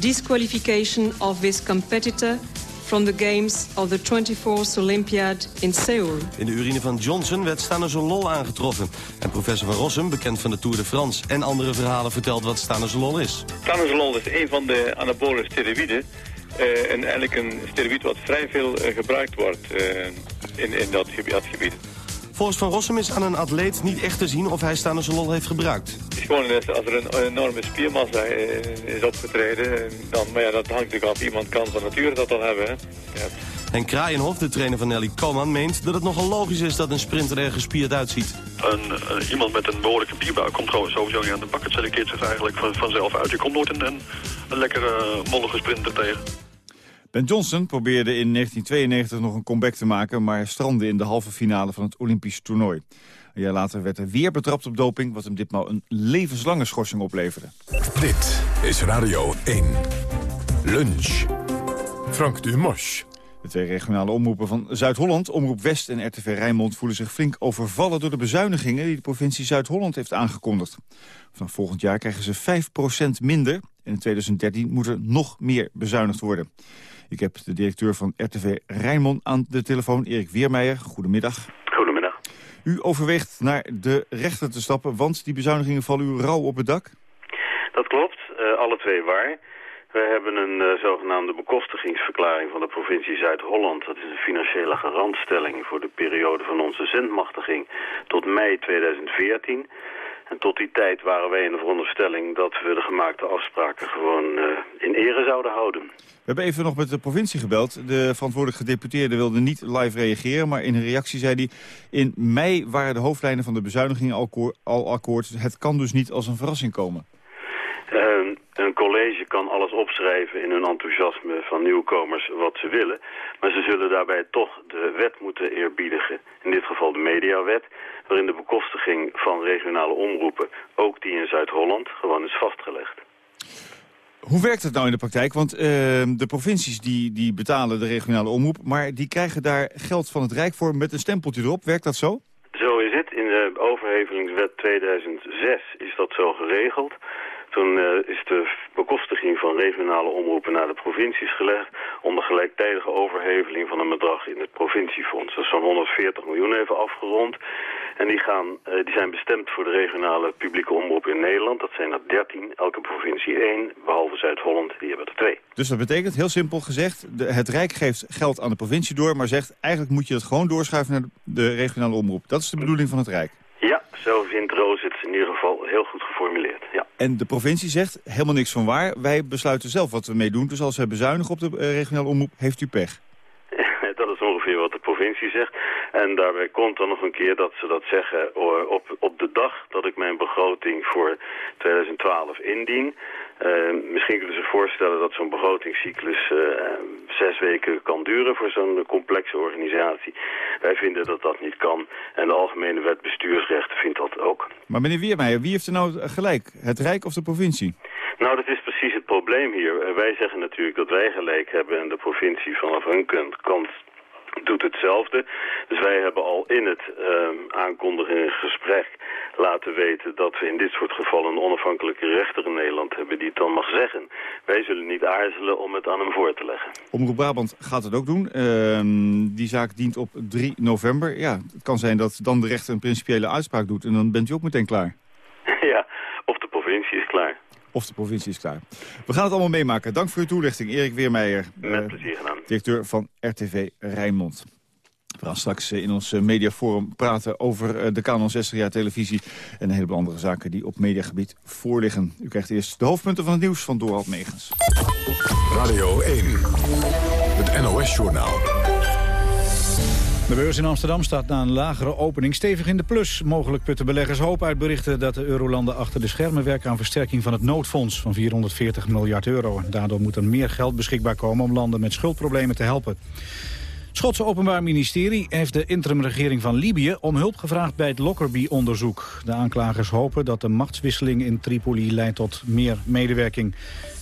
Disqualification of this competitor from the games of the 24th Olympiad in Seoul. In de urine van Johnson werd stanozolol aangetroffen. En professor Van Rossum, bekend van de Tour de France... en andere verhalen vertelt wat stanozolol is. Stanozolol is een van de anabole steroïden. Uh, en eigenlijk een steroïd wat vrij veel uh, gebruikt wordt uh, in, in dat, gebied, dat gebied. Volgens Van Rossum is aan een atleet niet echt te zien of hij stanozolol heeft gebruikt. Het is gewoon als er een enorme spiermassa is opgetreden, dan, maar ja, dat hangt natuurlijk af. Iemand kan van nature dat al hebben. Hè? Ja. En Kraaienhof, de trainer van Nelly Koman, meent dat het nogal logisch is dat een sprinter er gespierd uitziet. Een, uh, iemand met een behoorlijke bierbuik komt gewoon sowieso niet aan de bak. Het selecteert zich eigenlijk van, vanzelf uit. Je komt nooit een, een, een lekkere mollige sprinter tegen. Ben Johnson probeerde in 1992 nog een comeback te maken... maar strandde in de halve finale van het Olympische toernooi. Een jaar later werd hij weer betrapt op doping... wat hem ditmaal een levenslange schorsing opleverde. Dit is Radio 1. Lunch. Frank Dumosch. De twee regionale omroepen van Zuid-Holland, Omroep West en RTV Rijnmond... voelen zich flink overvallen door de bezuinigingen... die de provincie Zuid-Holland heeft aangekondigd. Vanaf volgend jaar krijgen ze 5% minder En in 2013 moet er nog meer bezuinigd worden. Ik heb de directeur van RTV Rijnmond aan de telefoon, Erik Weermeijer. Goedemiddag. Goedemiddag. U overweegt naar de rechter te stappen, want die bezuinigingen vallen u rauw op het dak? Dat klopt, uh, alle twee waar. We hebben een uh, zogenaamde bekostigingsverklaring van de provincie Zuid-Holland. Dat is een financiële garantstelling voor de periode van onze zendmachtiging tot mei 2014. En tot die tijd waren wij in de veronderstelling dat we de gemaakte afspraken gewoon uh, in ere zouden houden. We hebben even nog met de provincie gebeld. De verantwoordelijk gedeputeerde wilde niet live reageren, maar in een reactie zei hij... in mei waren de hoofdlijnen van de bezuinigingen al, al akkoord. Het kan dus niet als een verrassing komen. Uh, een college kan alles opschrijven in hun enthousiasme van nieuwkomers wat ze willen. Maar ze zullen daarbij toch de wet moeten eerbiedigen. In dit geval de mediawet, waarin de bekostiging van regionale omroepen, ook die in Zuid-Holland, gewoon is vastgelegd. Hoe werkt het nou in de praktijk? Want uh, de provincies die, die betalen de regionale omroep, maar die krijgen daar geld van het Rijk voor met een stempeltje erop. Werkt dat zo? Zo is het. In de overhevelingswet 2006 is dat zo geregeld. Toen uh, is de bekostiging van regionale omroepen naar de provincies gelegd... onder gelijktijdige overheveling van een bedrag in het provinciefonds. Dat is zo'n 140 miljoen even afgerond. En die, gaan, uh, die zijn bestemd voor de regionale publieke omroep in Nederland. Dat zijn er 13, elke provincie één, behalve Zuid-Holland, die hebben er twee. Dus dat betekent, heel simpel gezegd, de, het Rijk geeft geld aan de provincie door... maar zegt, eigenlijk moet je het gewoon doorschuiven naar de, de regionale omroep. Dat is de bedoeling van het Rijk. Ja, zo vindt Roos het in ieder geval heel goed geformuleerd, ja. En de provincie zegt helemaal niks van waar. Wij besluiten zelf wat we mee doen. Dus als wij bezuinigen op de uh, regionale omroep, heeft u pech. dat is ongeveer wat de provincie zegt. En daarbij komt dan nog een keer dat ze dat zeggen op, op de dag dat ik mijn begroting voor 2012 indien. Uh, misschien kunnen ze voorstellen dat zo'n begrotingscyclus uh, zes weken kan duren voor zo'n complexe organisatie. Wij vinden dat dat niet kan en de Algemene Wet Bestuursrechten vindt dat ook. Maar meneer Weermeijer, wie heeft er nou gelijk? Het Rijk of de provincie? Nou, dat is precies het probleem hier. wij zeggen natuurlijk dat wij gelijk hebben en de provincie vanaf hun kant doet hetzelfde. Dus wij hebben al in het uh, aankondigingsgesprek laten weten dat we in dit soort gevallen een onafhankelijke rechter in Nederland hebben die het dan mag zeggen. Wij zullen niet aarzelen om het aan hem voor te leggen. Omroep Brabant gaat het ook doen. Uh, die zaak dient op 3 november. Ja, het kan zijn dat dan de rechter een principiële uitspraak doet en dan bent u ook meteen klaar. ja, of de provincie is klaar. Of de provincie is klaar. We gaan het allemaal meemaken. Dank voor uw toelichting, Erik Weermeijer. Met uh, plezier gedaan. Directeur van RTV Rijnmond. We gaan straks in ons mediaforum praten over de Canon 60 jaar televisie... en een heleboel andere zaken die op mediagebied voorliggen. U krijgt eerst de hoofdpunten van het nieuws van Dorald Megens. Radio 1, het NOS-journaal. De beurs in Amsterdam staat na een lagere opening stevig in de plus. Mogelijk putten beleggers hoop uit berichten dat de eurolanden achter de schermen werken aan versterking van het noodfonds van 440 miljard euro. Daardoor moet er meer geld beschikbaar komen om landen met schuldproblemen te helpen. Het Schotse Openbaar Ministerie heeft de interimregering van Libië om hulp gevraagd bij het Lockerbie-onderzoek. De aanklagers hopen dat de machtswisseling in Tripoli leidt tot meer medewerking.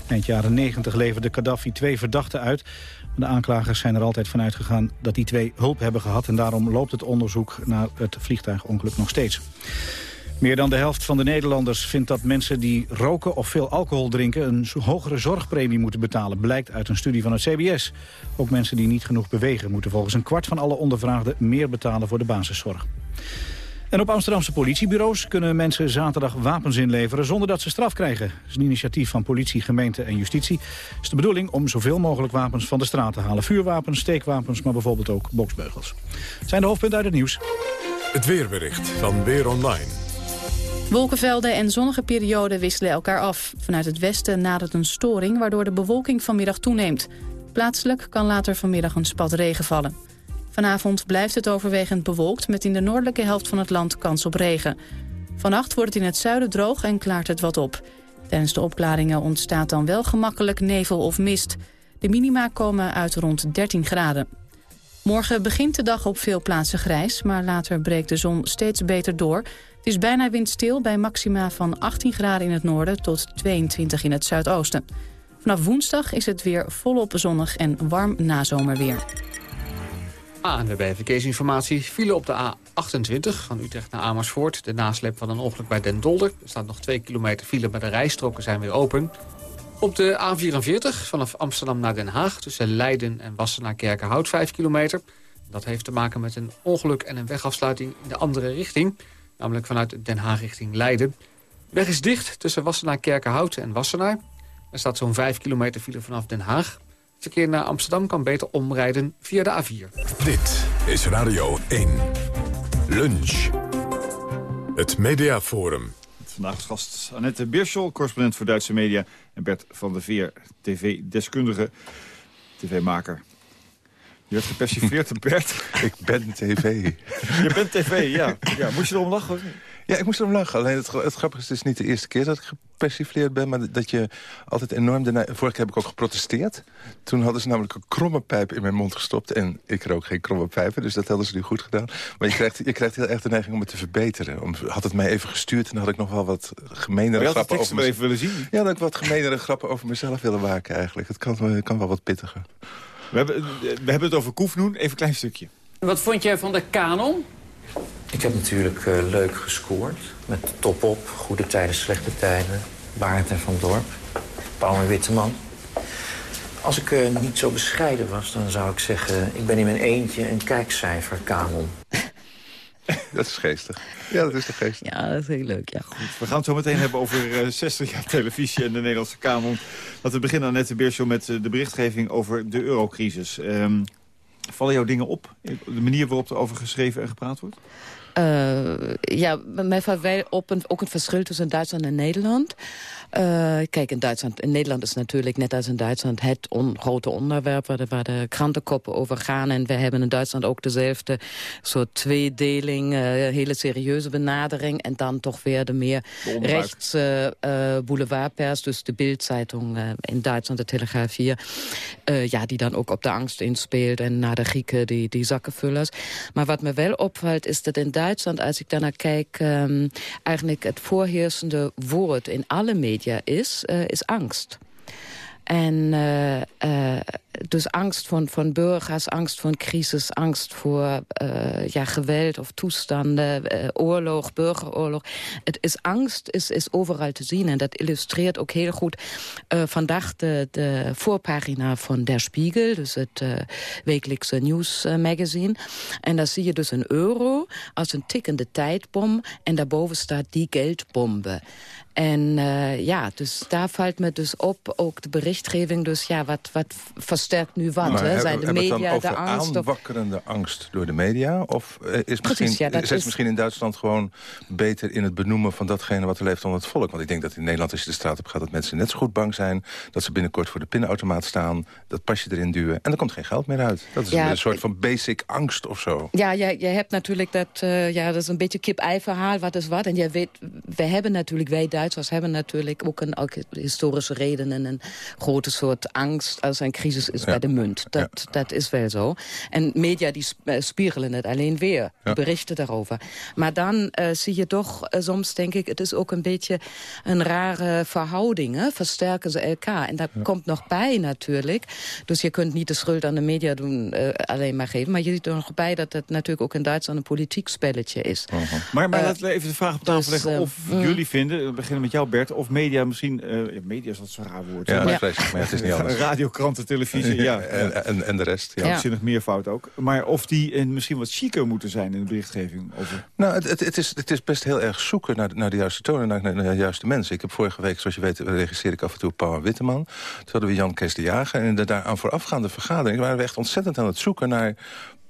Eind jaren 90 leverde Gaddafi twee verdachten uit. De aanklagers zijn er altijd van uitgegaan dat die twee hulp hebben gehad... en daarom loopt het onderzoek naar het vliegtuigongeluk nog steeds. Meer dan de helft van de Nederlanders vindt dat mensen die roken of veel alcohol drinken... een hogere zorgpremie moeten betalen, blijkt uit een studie van het CBS. Ook mensen die niet genoeg bewegen moeten volgens een kwart van alle ondervraagden... meer betalen voor de basiszorg. En op Amsterdamse politiebureaus kunnen mensen zaterdag wapens inleveren zonder dat ze straf krijgen. Dat is een initiatief van politie, gemeente en justitie. Het is de bedoeling om zoveel mogelijk wapens van de straat te halen. Vuurwapens, steekwapens, maar bijvoorbeeld ook boksbeugels. Het zijn de hoofdpunten uit het nieuws. Het weerbericht van Weer Online. Wolkenvelden en zonnige perioden wisselen elkaar af. Vanuit het westen nadert een storing waardoor de bewolking vanmiddag toeneemt. Plaatselijk kan later vanmiddag een spat regen vallen. Vanavond blijft het overwegend bewolkt met in de noordelijke helft van het land kans op regen. Vannacht wordt het in het zuiden droog en klaart het wat op. Tijdens de opklaringen ontstaat dan wel gemakkelijk nevel of mist. De minima komen uit rond 13 graden. Morgen begint de dag op veel plaatsen grijs, maar later breekt de zon steeds beter door. Het is bijna windstil bij maxima van 18 graden in het noorden tot 22 in het zuidoosten. Vanaf woensdag is het weer volop zonnig en warm nazomerweer. ANWB Verkeersinformatie file op de A28 van Utrecht naar Amersfoort. De nasleep van een ongeluk bij Den Dolder. Er staat nog 2 kilometer file, maar de rijstroken zijn weer open. Op de A44 vanaf Amsterdam naar Den Haag... tussen Leiden en Wassenaar-Kerkenhout 5 kilometer. Dat heeft te maken met een ongeluk en een wegafsluiting in de andere richting. Namelijk vanuit Den Haag richting Leiden. De weg is dicht tussen Wassenaar-Kerkenhout en Wassenaar. Er staat zo'n 5 kilometer file vanaf Den Haag. Verkeer naar Amsterdam kan beter omrijden via de A4. Dit is Radio 1. Lunch. Het Mediaforum. Vandaag als gast Annette Birschel, correspondent voor Duitse media... en Bert van der Veer, tv-deskundige, tv-maker. Je werd gepersifleerd, Bert. Ik ben tv. Je bent tv, ja. ja. Moest je erom lachen? Of niet? Ja, ik moest erom lachen. Alleen het, het grappige is, het is niet de eerste keer dat ik gepersifleerd ben... maar dat je altijd enorm... De vorige keer heb ik ook geprotesteerd. Toen hadden ze namelijk een kromme pijp in mijn mond gestopt... en ik rook geen kromme pijpen, dus dat hadden ze nu goed gedaan. Maar je krijgt, je krijgt heel erg de neiging om het te verbeteren. Om, had het mij even gestuurd en dan had ik nog wel wat gemeenere grappen over mezelf. even willen zien? Ja, dat ik wat gemeenere grappen over mezelf willen maken eigenlijk. Het kan, kan wel wat pittiger. We hebben, we hebben het over Koefnoen. Even een klein stukje. Wat vond jij van de kanon? Ik heb natuurlijk uh, leuk gescoord. Met top op, goede tijden, slechte tijden. Baart en Van Dorp. Paul en Witteman. Als ik uh, niet zo bescheiden was, dan zou ik zeggen... ik ben in mijn eentje een kijkcijfer kanon. Dat is geestig. Ja, dat is de geest. Ja, dat is heel leuk, ja. Goed, we gaan het zo meteen hebben over uh, 60 jaar televisie en de Nederlandse kanon. Laten we beginnen, Annette Beershow, met de berichtgeving over de eurocrisis. Um, vallen jouw dingen op? De manier waarop er over geschreven en gepraat wordt? Uh, ja, mij valt wel op een, ook een verschil tussen Duitsland en Nederland. Uh, kijk, in Duitsland, in Nederland is natuurlijk net als in Duitsland het on, grote onderwerp waar de, waar de krantenkoppen over gaan. En we hebben in Duitsland ook dezelfde soort tweedeling, uh, hele serieuze benadering. En dan toch weer de meer de rechts boulevardpers, dus de Bildzeitung in Duitsland, de Telegraaf hier. ja, die dan ook op de angst inspeelt en naar de Grieken, die, die zakkenvullers. Maar wat me wel opvalt, is dat in Duitsland, als ik daarnaar kijk, um, eigenlijk het voorheersende woord in alle media is, uh, is angst. En uh, uh, dus angst van, van burgers, angst van crisis, angst voor ja, geweld of toestanden, oorlog, burgeroorlog. Het is angst is, is overal te zien en dat illustreert ook heel goed vandaag de, de voorpagina van Der Spiegel, dus het wekelijkse nieuwsmagazine. en daar zie je dus een euro als een tikkende tijdbom en daarboven staat die geldbombe. En uh, ja, dus daar valt me dus op, ook de berichtgeving, dus ja, wat, wat versterkt nu wat? Maar Zijn de media de angst? aanwakkerende of... angst door de media? Of uh, is Precies, misschien, ja, is misschien in Duitsland gewoon beter in het benoemen van datgene wat er leeft onder het volk? Want ik denk dat in Nederland, als je de straat op gaat, dat mensen net zo goed bang zijn, dat ze binnenkort voor de pinautomaat staan, dat pasje erin duwen en er komt geen geld meer uit. Dat is ja, een soort van basic angst of zo. Ja, jij, jij hebt natuurlijk dat, uh, ja, dat is een beetje kip-ei verhaal, wat is wat. En jij weet, we hebben natuurlijk, wij Duitsers hebben natuurlijk ook een ook historische redenen... een grote soort angst als een crisis is ja. bij de munt. Dat, ja. dat is wel zo. En media die spiegelen het alleen weer, ja. berichten daarover. Maar dan uh, zie je toch uh, soms, denk ik... het is ook een beetje een rare verhouding. Hè? Versterken ze elkaar. En daar komt nog bij natuurlijk. Dus je kunt niet de schuld aan de media doen, uh, alleen maar geven. Maar je ziet er nog bij dat het natuurlijk ook in Duitsland... een politiek spelletje is. -huh. Maar, maar laten we even de vraag op tafel dus, leggen of jullie vinden... beginnen met jou Bert, of media misschien... Uh, media is wat zo'n raar woord. Ja, maar, maar het is niet anders. Radio, kranten, televisie, ja. en, en, en, de rest. Ja, ja. misschien nog meer fout ook. Maar of die uh, misschien wat chiquer moeten zijn in de berichtgeving? Over... Nou, het, het, het, is, het is best heel erg zoeken naar, naar de juiste toon en naar, naar, naar, de juiste mensen. Ik heb vorige week, zoals je weet, regisseer ik af en toe Paul en Witteman. Toen hadden we Jan Kees de Jager. En in de daaraan voorafgaande vergadering waren we echt ontzettend aan het zoeken naar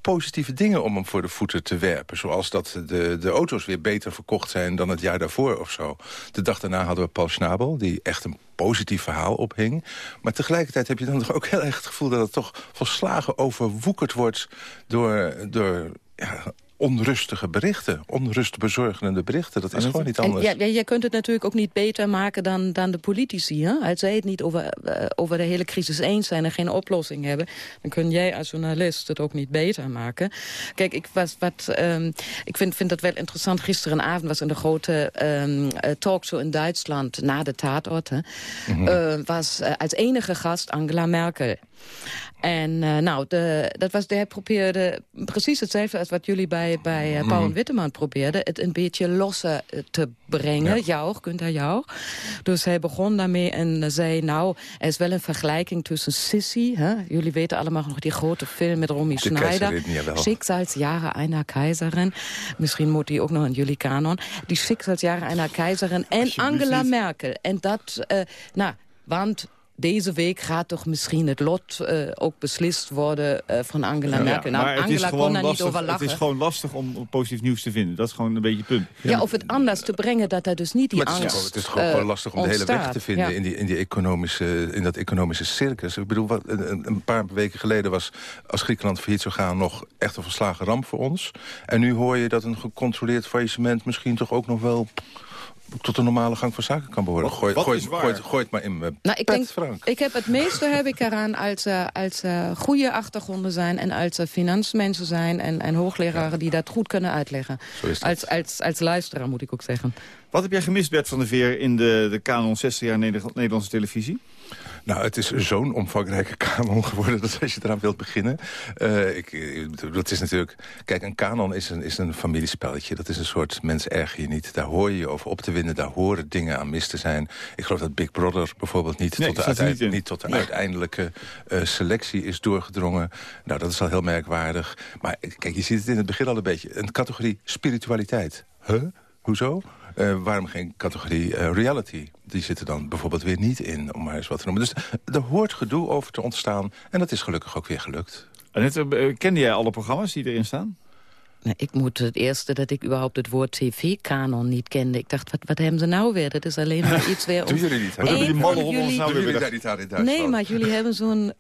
positieve dingen om hem voor de voeten te werpen. Zoals dat de, de auto's weer beter verkocht zijn dan het jaar daarvoor of zo. De dag daarna hadden we Paul Schnabel, die echt een positief verhaal ophing. Maar tegelijkertijd heb je dan toch ook heel erg het gevoel... dat het toch volslagen overwoekerd wordt door, door ja, onrustige berichten. Onrustbezorgende berichten. Dat is gewoon niet anders. En, ja, je kunt het natuurlijk ook niet beter maken dan, dan de politici. Hè? Als zij het niet over, uh, over de hele crisis eens zijn en geen oplossing hebben... dan kun jij als journalist het ook niet beter maken. Kijk, ik, was, wat, um, ik vind, vind dat wel interessant. Gisterenavond was in de grote um, talkshow in Duitsland... na de tatorten... Mm -hmm. uh, was uh, als enige gast Angela Merkel. En uh, nou, de, dat was, hij probeerde precies hetzelfde als wat jullie bij, bij uh, Paul mm. Witteman probeerden. Het een beetje losser te brengen, ja. jou, Gunther jou. Dus hij begon daarmee en zei, nou, er is wel een vergelijking tussen Sissy. Hè? Jullie weten allemaal nog die grote film met Romy Schneider. Schicksalsjahre einer Keizerin. Misschien moet die ook nog in jullie kanon. Die Schicksalsjahre einer Keizerin en Angela Merkel. En dat, uh, nou, want deze week gaat toch misschien het lot uh, ook beslist worden uh, van Angela ja, Merkel. Nou, Angela kon daar niet over lachen. Het is gewoon lastig om positief nieuws te vinden. Dat is gewoon een beetje het punt. Ja, of het anders te brengen dat er dus niet die maar het angst is, Het is gewoon, uh, lastig om de hele weg te vinden in, die, in, die economische, in dat economische circus. Ik bedoel, wat, een, een, paar weken geleden was als Griekenland failliet zou gaan... nog echt een verslagen ramp voor ons. En nu hoor je dat een gecontroleerd faillissement misschien toch ook nog wel tot de normale gang van zaken kan behoren. Gooi, gooi, gooi, gooi, het maar in mijn nou, ik pet, denk, Frank. Ik heb het meeste heb ik eraan als, als uh, goede achtergronden zijn... en als uh, finansmensen zijn en, en hoogleraren ja. die dat goed kunnen uitleggen. Als, als, als luisteraar moet ik ook zeggen. Wat heb jij gemist, Bert van der Veer, in de, de kanon 60 jaar Nederlandse televisie? Nou, het is zo'n omvangrijke kanon geworden dat als je eraan wilt beginnen. Uh, ik, dat is natuurlijk... Kijk, een kanon is een, is een familiespelletje. Dat is een soort mens erger je niet. Daar hoor je je over op te winnen. Daar horen dingen aan mis te zijn. Ik geloof dat Big Brother bijvoorbeeld niet, nee, tot, de niet, niet tot de nee. uiteindelijke uh, selectie is doorgedrongen. Nou, dat is al heel merkwaardig. Maar kijk, je ziet het in het begin al een beetje. Een categorie spiritualiteit. Huh? Hoezo? Uh, waarom geen categorie uh, reality? Die zitten dan bijvoorbeeld weer niet in, om maar eens wat te noemen. Dus er hoort gedoe over te ontstaan. En dat is gelukkig ook weer gelukt. Annette, uh, kende jij alle programma's die erin staan? Nee, ik moet het eerste dat ik überhaupt het woord tv-kanon niet kende. Ik dacht, wat, wat hebben ze nou weer? Dat is alleen maar iets weer... Doen jullie niet? Wat hebben die mannen jullie... nou weer niet aan in Duitsland? Nee, maar jullie hebben zo'n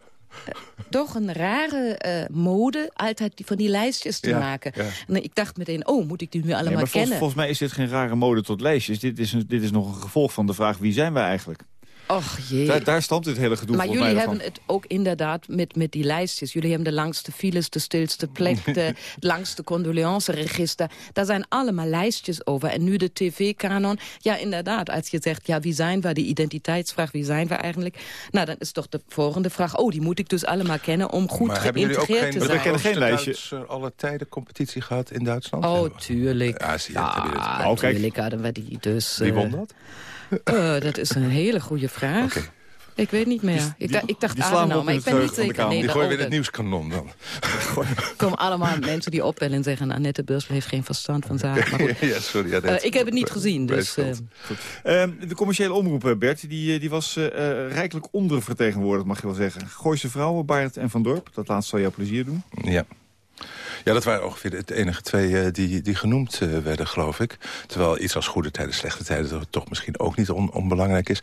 toch een rare uh, mode altijd van die lijstjes te ja, maken. Ja. En ik dacht meteen, oh, moet ik die nu allemaal nee, maar kennen? Volgens, volgens mij is dit geen rare mode tot lijstjes. Dit is, een, dit is nog een gevolg van de vraag, wie zijn wij eigenlijk? Och jee. Daar, daar stamt dit hele gedoe Maar jullie mij hebben van. het ook inderdaad met, met die lijstjes. Jullie hebben de langste files, de stilste plek, de het langste condoleanceregister. Daar zijn allemaal lijstjes over. En nu de tv-kanon. Ja, inderdaad, als je zegt, ja, wie zijn we? Die identiteitsvraag, wie zijn we eigenlijk? Nou, dan is toch de volgende vraag, oh, die moet ik dus allemaal kennen om goed maar geïntegreerd te zijn. Maar we kennen geen lijstje. Er alle tijden competitie gehad in Duitsland? Oh, tuurlijk. Ja, zie je. Oh, tuurlijk hadden we die dus... Wie won dat? Uh, dat is een hele goede vraag. Oké. Ik weet niet meer. Die- ik, dacht- ik dacht Adenauer, maar ik ben niet zeker. Nee, Die gooien weer het nieuwskanon dan. Er komen allemaal mensen die opbellen en zeggen... Annette Beursel heeft geen verstand van zaken. Maar goed. ja, sorry. Ja, Eh, ik heb het niet gezien, dus... eh, Ehm, de commerciële omroep, eh, Bert, die, eh, die was eh, eh, rijkelijk ondervertegenwoordigd, mag je wel zeggen. Gooise vrouwen, Baert en Van Dorp. Dat laatste zal jou plezier doen. Ja. Ja, dat waren ongeveer de enige twee eh, die, die genoemd eh, werden, geloof ik. Terwijl iets als goede tijden, slechte tijden... toch- misschien ook niet on- onbelangrijk is.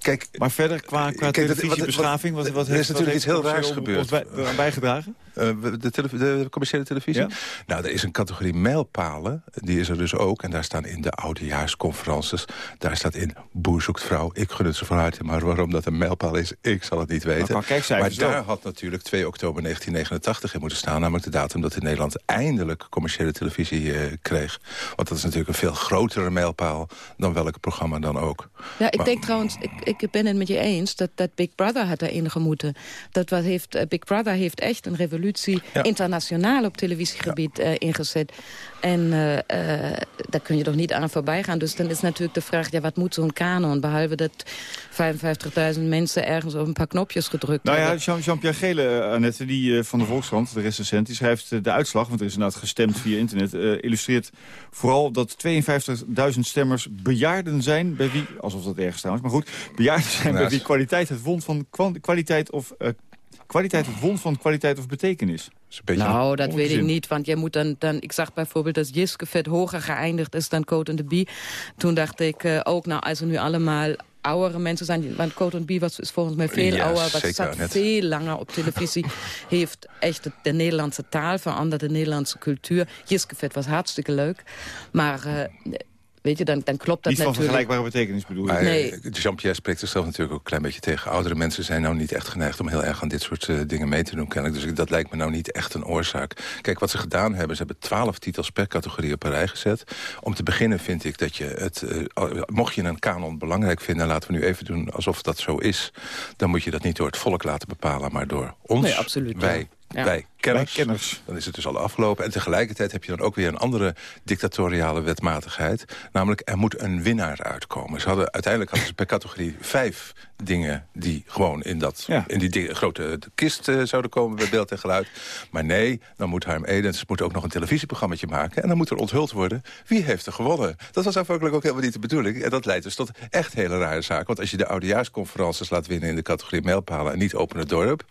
Kijk, Maar verder, qua, qua Kijk, dat- televisiebeschaving, wat, wat, er heeft is natuurlijk wat iets heel raars gebeurd. bij- bijgedragen? Eh, de, tele- de commerciële televisie? Ja. Nou, er is een categorie mijlpalen. Die is er dus ook. En daar staan in de oudejaarsconferences... daar staat in boer zoekt vrouw. Ik gun het ze van harte. Maar waarom dat een mijlpaal is, ik zal het niet weten. qua maar daar had natuurlijk 2 oktober 1989 in moeten staan. Namelijk de datum dat in Nederland eindelijk commerciële televisie eh, kreeg. Want dat is natuurlijk een veel grotere mijlpaal... dan welk programma dan ook. Ja, ik Maar- denk trouwens, ik, ik ben het met je eens... dat, dat Big Brother had erin gemoeten. Dat wat heeft, eh, Big Brother heeft echt een revolutie... Ja. internationaal op televisiegebied eh, ingezet. En eh, eh, daar kun je toch niet aan voorbij gaan. Dus dan is natuurlijk de vraag, ja, wat moet zo'n kanon? Behalve dat 55.000 mensen ergens op een paar knopjes gedrukt Nou ja, hebben. Jean- Jean-Pierre Gele, eh, Annette, die eh, van de Volkskrant, de recensent... die schrijft de uitslag, want er is inderdaad gestemd via internet... eh, illustreert vooral dat 52.000 stemmers bejaarden zijn... bij wie, alsof dat ergens trouwens, maar goed... bejaarden zijn bij Nou, wie kwaliteit het won van kwa- kwaliteit of... kwaliteit het won van kwaliteit of betekenis. Dat Nou, dat weet ik niet, want jij moet dan, dan... Ik zag bijvoorbeeld dat Jiske vet hoger geëindigd is dan Coat and the Bee. Toen dacht ik eh, ook, nou, als er nu allemaal oudere mensen zijn... Want Coat and Bee was, is volgens mij veel Ja, ouder. Was zeker, zat net. veel langer op televisie. heeft echt de, de Nederlandse taal veranderd, de Nederlandse cultuur. Jiske vet was hartstikke leuk. Maar... eh, weet je, dan, dan klopt dat Niet van natuurlijk. vergelijkbare betekenis bedoel je? Maar Nee. eh, Jean-Pierre spreekt zichzelf natuurlijk ook een klein beetje tegen. Oudere mensen zijn nou niet echt geneigd om heel erg aan dit soort eh, dingen mee te doen. Kennelijk. Dus dat lijkt me nou niet echt een oorzaak. Kijk, wat ze gedaan hebben, ze hebben twaalf titels per categorie op een rij gezet. Om te beginnen vind ik dat je het, eh, mocht je een kanon belangrijk vinden... laten we nu even doen alsof dat zo is. Dan moet je dat niet door het volk laten bepalen, maar door ons. Nee, absoluut, Wij, ja. Kenners. Wij kenners. Dan is het dus al afgelopen. En tegelijkertijd heb je dan ook weer een andere dictatoriale wetmatigheid. Namelijk, er moet een winnaar uitkomen. Ze hadden, uiteindelijk hadden ze per categorie vijf dingen... die gewoon in, dat, in die di- grote kist eh, zouden komen bij beeld en geluid. Maar nee, dan moet Harm Edens moet ook nog een televisieprogramma maken... en dan moet er onthuld worden wie heeft er gewonnen. Dat was aanvankelijk ook helemaal niet de bedoeling. En dat leidt dus tot echt hele rare zaken. Want als je de oudejaarsconferences laat winnen in de categorie mijlpalen... en niet open het dorp,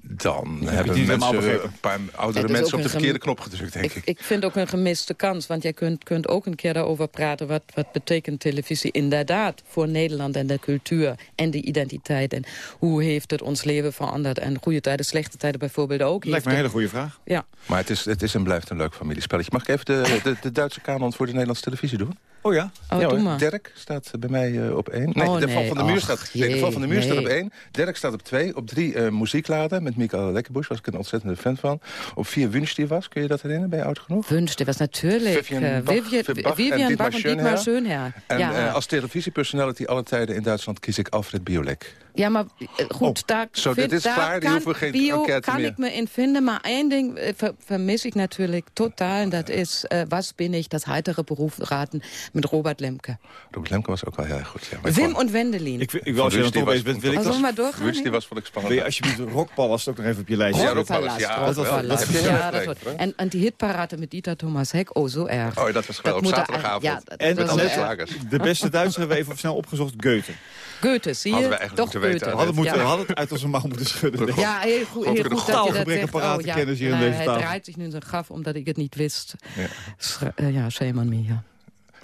dan hebben mensen, een paar oudere mensen op de verkeerde knop gedrukt, denk ik. Ik, ik vind ook een gemiste kans, want jij kunt, kunt ook een keer daarover praten... Wat, wat betekent televisie inderdaad voor Nederland en de cultuur en de identiteit... en hoe heeft het ons leven veranderd en goede tijden, slechte tijden bijvoorbeeld ook. Lijkt me een hele goede vraag. Ja. Maar het is, het is en blijft een leuk familiespelletje. Mag ik even de, de, de Duitse kanon voor de Nederlandse televisie doen? Oh ja? Oh, ja, hoor. Dirk staat bij mij eh, op één. Nee, Oh, de Val van de Muur, Och, staat, nee, de Val van de Muur staat op één. Dirk staat op twee. Op drie eh, Muziekladen met Michael Lekkerbusch. Was ik een ontzettende fan van. Op vier Wunsch die was. Kun je dat herinneren? Ben je oud genoeg? Wunsch, was natuurlijk Vivian eh, Bach- Vivian, Bach en Vivian Dietmar Bach en Dietmar Schönherr. Schönherr. En ja. eh, als televisiepersonality alle tijden in Duitsland kies ik Alfred Biolek. Ja, maar eh, goed, daar, Oh, zo, vind- dit is daar klaar, die kan, hoeven geen bio kan meer. ik me in vinden. Maar één ding eh, ver, vermis ik natuurlijk totaal. En dat is, eh, was bin ich, das heitere Berufsraten met Robert Lemke. Robert Lemke was ook wel heel erg goed. Ja. Wim en Wendelin. Ik, ik wil dan die toch was- bent, wil ik Oh, dat... maar doorgaan? Nu? die was vond ik Wil spannend. je alsjeblieft Rockpalast ook nog even op je lijstje Ja, zetten? Rockpalast, ja, wel. Dat je Ja, dat hè? en, en die hitparade met Dieter Thomas Heck, oh zo erg. Oh, dat was geweldig. Op er- zaterdagavond. Ja, dat, En dat Met was. De beste Duitser hebben we even snel opgezocht, Goethe. Goethe, zie je? Hadden we eigenlijk Toch moeten weten. Hadden, moeten, Ja. we hadden het uit onze mouw moeten schudden. Ja, heel goed, heel goed een dat je dat zegt. Oh, ja. kennis hier aan Nee, deze tafel. Hij draait zich nu in zijn graf omdat ik het niet wist. Ja. Schra- eh, Ja, shame on me, ja.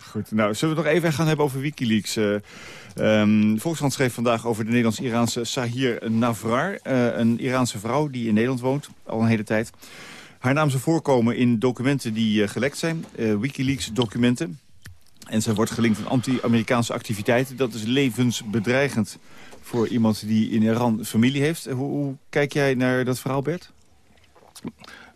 Goed, nou, zullen we het nog even gaan hebben over Wikileaks? Ehm, Volkskrant schreef vandaag over de Nederlands-Iraanse Sahir Navrar. eh, een Iraanse vrouw die in Nederland woont, al een hele tijd. Haar naam zou voorkomen in documenten die gelekt zijn. eh, Wikileaks-documenten. En zij wordt gelinkt aan anti-Amerikaanse activiteiten. Dat is levensbedreigend voor iemand die in Iran familie heeft. Hoe, hoe kijk jij naar dat verhaal, Bert?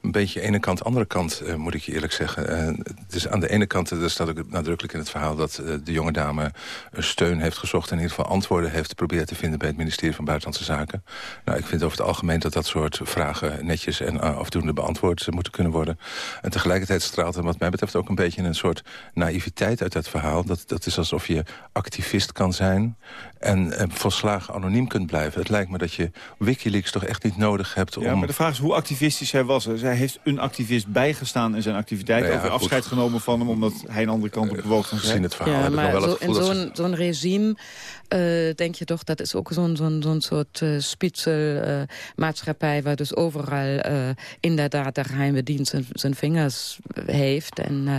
Een beetje ene kant, andere kant, eh, moet ik je eerlijk zeggen. Eh, het is aan de ene kant, er staat ook nadrukkelijk in het verhaal... dat eh, de jonge dame steun heeft gezocht... en in ieder geval antwoorden heeft geprobeerd te vinden... bij het ministerie van Buitenlandse Zaken. Nou, ik vind over het algemeen dat dat soort vragen... netjes en afdoende beantwoord moeten kunnen worden. En tegelijkertijd straalt er wat mij betreft ook een beetje... een soort naïviteit uit dat verhaal. Dat, dat is alsof je activist kan zijn... en volslagen anoniem kunt blijven. Het lijkt me dat je Wikileaks toch echt niet nodig hebt om... Ja, maar de vraag is hoe activistisch hij was. Zij heeft een activist bijgestaan in zijn activiteiten... Nou ja, of afscheid goed. genomen van hem... omdat hij een andere kant op bewoog dan zij. Gezien het verhaal Ja, heb ik nog maar wel zo, het in zo'n zo'n regime eh, denk je toch, dat is ook zo'n zo'n zo'n soort uh, spitselmaatschappij... waar dus overal uh, inderdaad de geheime dienst zijn, vingers heeft. En uh,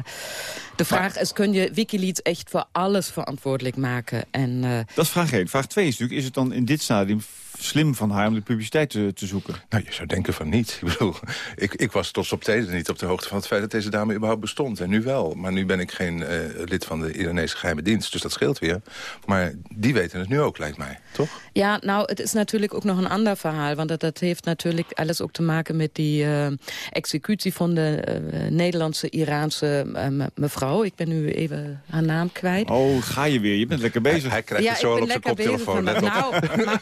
de vraag is, kun je Wikileaks echt voor alles verantwoordelijk maken? En, uh, Dat is vraag 1. Vraag 2 is natuurlijk, is het dan in dit stadium slim van haar om de publiciteit te, te zoeken? Nou, je zou denken van niet. Ik bedoel, ik, ik was tot op deze niet op de hoogte van het feit dat deze dame überhaupt bestond. En nu wel. Maar nu ben ik geen uh, lid van de Iranese geheime dienst, dus dat scheelt weer. Maar die weten het nu ook, lijkt mij. Toch? Ja, nou, het is natuurlijk ook nog een ander verhaal. Want dat, dat heeft natuurlijk alles ook te maken met die uh, executie van de uh, Nederlandse-Iraanse uh, mevrouw. Ik ben nu even haar naam kwijt. Oh, ga je weer. Je bent lekker bezig. Hij, hij krijgt ja, het zo al op zijn koptelefoon. Nou, maar,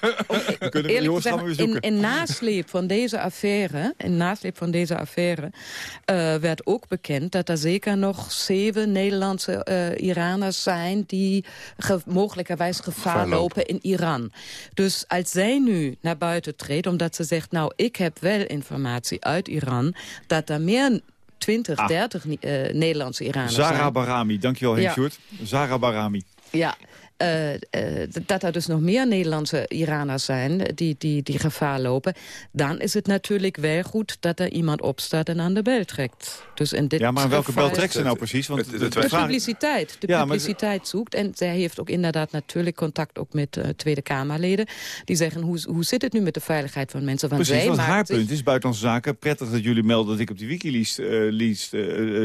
We kunnen eerlijk jongens, gaan we gezegd, weer in, zoeken. in nasleep van deze affaire, in nasleep van deze affaire, uh, werd ook bekend dat er zeker nog zeven Nederlandse uh, Iraners zijn die ge mogelijkerwijs gevaar lopen in Iran. Dus als zij nu naar buiten treedt, omdat ze zegt, nou, ik heb wel informatie uit Iran, dat er meer 20, Ah. 30 uh, Nederlandse Iraners Zara zijn. Barami, dankjewel Henk Ja. Sjoerd. Zara Barami. Ja, uh, uh, dat er dus nog meer Nederlandse Iraners zijn die, die, die gevaar lopen... dan is het natuurlijk wel goed dat er iemand opstaat en aan de bel trekt. Dus in dit ja, maar welke bel trekt ze nou precies? Want de, de, publiciteit. De ja, publiciteit zoekt. En zij heeft ook inderdaad natuurlijk contact ook met uh, Tweede Kamerleden. Die zeggen, hoe, hoe zit het nu met de veiligheid van mensen? Want precies, want haar punt is buitenlandse zaken. Prettig dat jullie melden dat ik op die Wikileaks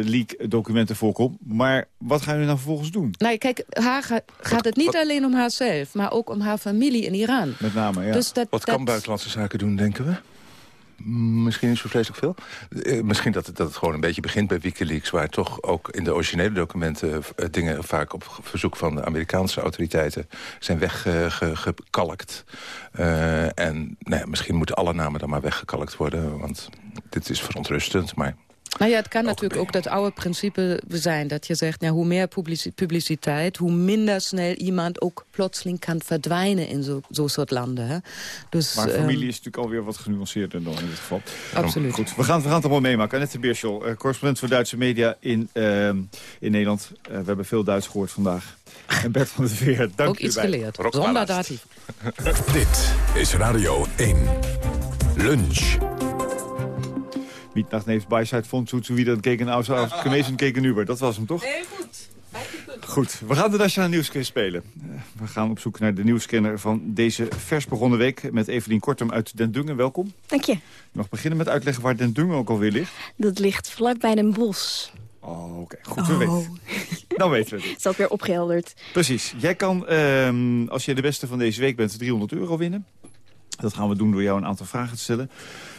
leak documenten voorkom. Maar wat gaan jullie nou vervolgens doen? Nee, kijk, haar gaat het niet alleen om haarzelf, maar ook om haar familie in Iran. Met name, ja. Dus dat, Wat kan buitenlandse zaken doen, denken we? Misschien niet zo vreselijk veel. Eh, misschien dat het, dat het gewoon een beetje begint bij Wikileaks... waar toch ook in de originele documenten eh, dingen vaak op verzoek van de Amerikaanse autoriteiten... zijn weggekalkt. Uh, en nou ja, misschien moeten alle namen dan maar weggekalkt worden. Want dit is verontrustend, maar nou ja, het kan natuurlijk ook dat oude principe zijn. Dat je zegt, nou, hoe meer publiciteit, hoe minder snel iemand ook plotseling kan verdwijnen in zo'n zo soort landen. Hè. Dus, maar familie um, is natuurlijk alweer wat genuanceerder dan in dit geval. Absoluut. Goed, we gaan, we gaan het allemaal meemaken. Annette Beerschel, uh, correspondent voor Duitse media in, uh, in Nederland. Uh, we hebben veel Duits gehoord vandaag. En Bert van der Veer, dank Ook iets geleerd. Zonder datief. Dit is Radio 1. Lunch. Niet nach neemt bijsheid vond zoet wie dat keken aus gemezen keken Uber. Dat was hem toch? Heel goed. Goed, we gaan de Nationale Nieuwsquiz spelen. We gaan op zoek naar de nieuwskenner van deze vers begonnen week... met Evelien Kortum uit Den Dungen. Welkom. Dank je. Nog beginnen met uitleggen waar Den Dungen ook alweer ligt. Dat ligt vlakbij Den Bosch. Oh, oké. Goed, we oh. weten Dan weten we het. Is dat weer opgehelderd. Precies. Jij kan, uh, als je de beste van deze week bent, 300 euro winnen. Dat gaan we doen door jou een aantal vragen te stellen.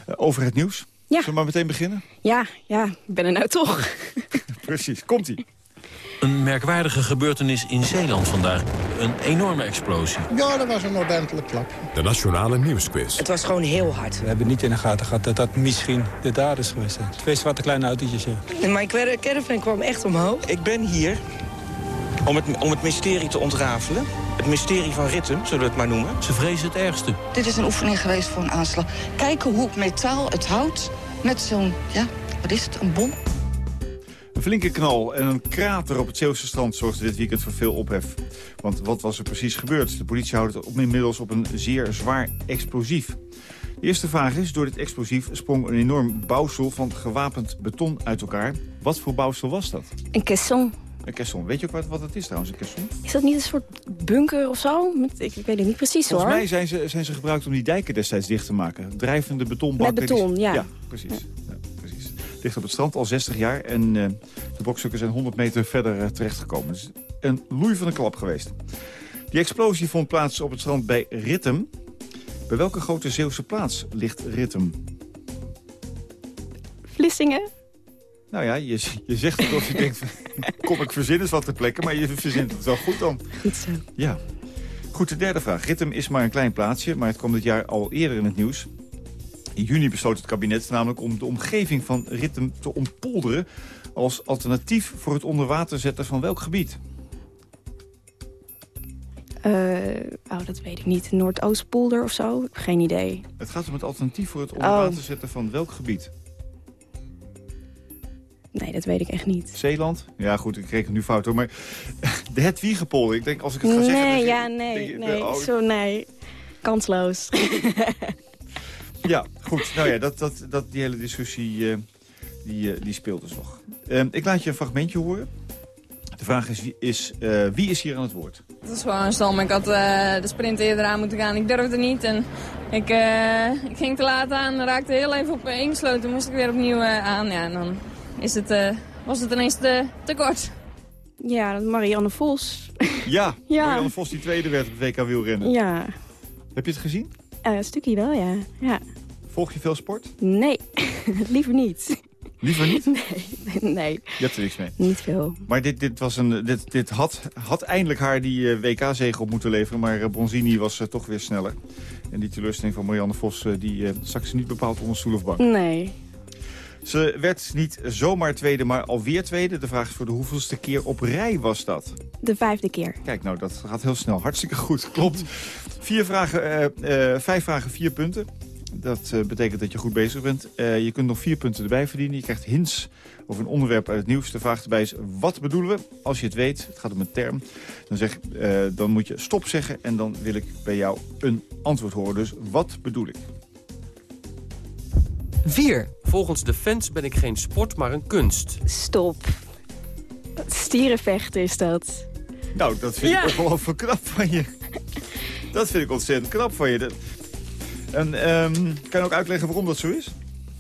Uh, over het nieuws. Ja. Zullen we maar meteen beginnen? Ja, ja, ik ben er nou toch. Precies, komt-ie. Een merkwaardige gebeurtenis in Zeeland vandaag. Een enorme explosie. Ja, dat was een ordentelijk klap. De Nationale Nieuwsquiz. Het was gewoon heel hard. We hebben niet in de gaten gehad dat dat misschien de dader is geweest. Twee zwarte kleine autootjes, ja. Mijn caravan kwam echt omhoog. Ik ben hier om het, om het mysterie te ontrafelen. Het mysterie van Ritten, zullen we het maar noemen. Ze vrezen het ergste. Dit is een oefening geweest voor een aanslag. Kijken hoe metaal het hout met zo'n, ja, wat is het, een bom? Een flinke knal en een krater op het Zeeuwse strand zorgde dit weekend voor veel ophef. Want wat was er precies gebeurd? De politie houdt het inmiddels op een zeer zwaar explosief. De eerste vraag is, door dit explosief sprong een enorm bouwsel van gewapend beton uit elkaar. Wat voor bouwsel was dat? Een caisson. Een caisson. Weet je ook wat, wat het is trouwens, een caisson? Is dat niet een soort bunker of zo? Ik, ik weet het niet precies Volgens hoor. mij zijn ze, zijn ze gebruikt om die dijken destijds dicht te maken. Drijvende betonbakken. Met beton, ja. Ja, precies. Ja. precies. Ligt op het strand al 60 jaar en uh, de brokstukken zijn 100 meter verder uh, terechtgekomen. Dus een loei van een klap geweest. Die explosie vond plaats op het strand bij Rittem. Bij welke grote Zeeuwse plaats ligt Rittem? Vlissingen? Nou ja, je, je zegt het of je denkt, kom ik verzin eens wat te plekken, maar je verzint het wel goed dan. Goed zo. Ja. Goed, de derde vraag. Rittem is maar een klein plaatsje, maar het kwam dit jaar al eerder in het nieuws. In juni besloot het kabinet namelijk om de omgeving van Rittem te ontpolderen... als alternatief voor het onder water zetten van welk gebied? Uh, oh, dat weet ik niet. Noordoostpolder of zo? Geen idee. Het gaat om het alternatief voor het oh. zetten van welk gebied? Nee, dat weet ik echt niet. Zeeland? Ja, goed, ik kreeg het nu fout hoor. Maar de Hedwiegepolder, ik denk als ik het ga nee, zeggen... Nee, ja, nee, nee. Oh. Zo, nee. Kansloos. ja, goed. Nou ja, dat, dat, dat, die hele discussie uh, die, uh, die speelt dus nog. Uh, ik laat je een fragmentje horen. De vraag is, wie is, uh, wie is hier aan het woord? Het is gewoon een stom. Ik had de sprint eerder aan moeten gaan. Ik durfde niet en ik, ik ging te laat aan. Raakte heel even op ingesloten. Moest ik weer opnieuw aan. Ja, en dan is het, uh, was het ineens te, te kort. Ja, Marianne Vos. Ja, ja, Marianne Vos die tweede werd op WK wielrennen. Ja. Heb je het gezien? Uh, een stukje wel, ja. ja. Volg je veel sport? Nee, liever niet. Liever niet? Nee, nee. Je hebt er niks mee? Niet veel. Maar dit, dit, was een, dit, dit had, had eindelijk haar die uh, WK-zege op moeten leveren. Maar Bronzini was toch weer sneller. En die teleurstelling van Marianne Vos, die zag ze niet bepaald onder stoel of bank. Nee. Ze werd niet zomaar tweede, maar alweer tweede. De vraag is voor de hoeveelste keer op rij was dat? De vijfde keer. Kijk, nou, dat gaat heel snel. Hartstikke goed, klopt. Vier vragen, uh, uh, vijf vragen, vier punten. Dat eh, betekent dat je goed bezig bent. Eh, je kunt nog vier punten erbij verdienen. Je krijgt hints over een onderwerp uit het nieuws. De vraag erbij is, wat bedoelen we? Als je het weet, het gaat om een term, dan, zeg, eh, dan moet je stop zeggen... en dan wil ik bij jou een antwoord horen. Dus wat bedoel ik? 4. Volgens de fans ben ik geen sport, maar een kunst. Stop. Stierenvechten is dat. Nou, dat vind Ja. ik ongelooflijk knap van je. Dat vind ik ontzettend knap van je. Dat- En ehm, kan je ook uitleggen waarom dat zo is?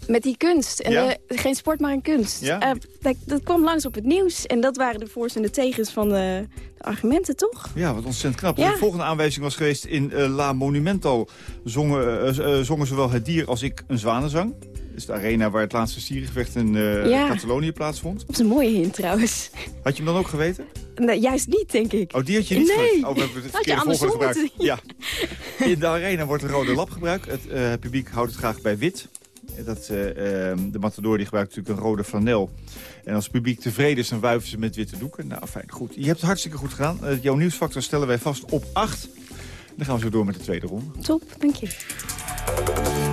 Met die kunst. En Ja? eh, geen sport, maar een kunst. Ja? Eh, dat, dat kwam langs op het nieuws. En dat waren de voor's en de tegens van de, de argumenten, toch? Ja, wat ontzettend knap. Ja. De volgende aanwijzing was geweest in eh, La Monumento. Zongen, eh, eh, zongen zowel het dier als ik een zwanenzang. Is de arena waar het laatste stierengevecht in eh, Ja. Catalonië plaatsvond. Dat is een mooie hint trouwens. Had je hem dan ook geweten? Nee, juist niet, denk ik. Oh, die had je niet Nee. Oh, we hebben het verkeerde volgorde gebruikt. Ja. In de arena wordt een rode lap gebruikt. Het eh, publiek houdt het graag bij wit. Dat, eh, ehm, de matador die gebruikt natuurlijk een rode flanel. En als het publiek tevreden is, dan wuiven ze met witte doeken. Nou, fijn, goed. Je hebt het hartstikke goed gedaan. Jouw nieuwsfactor stellen wij vast op 8. Dan gaan we zo door met de tweede ronde. Top, dank je.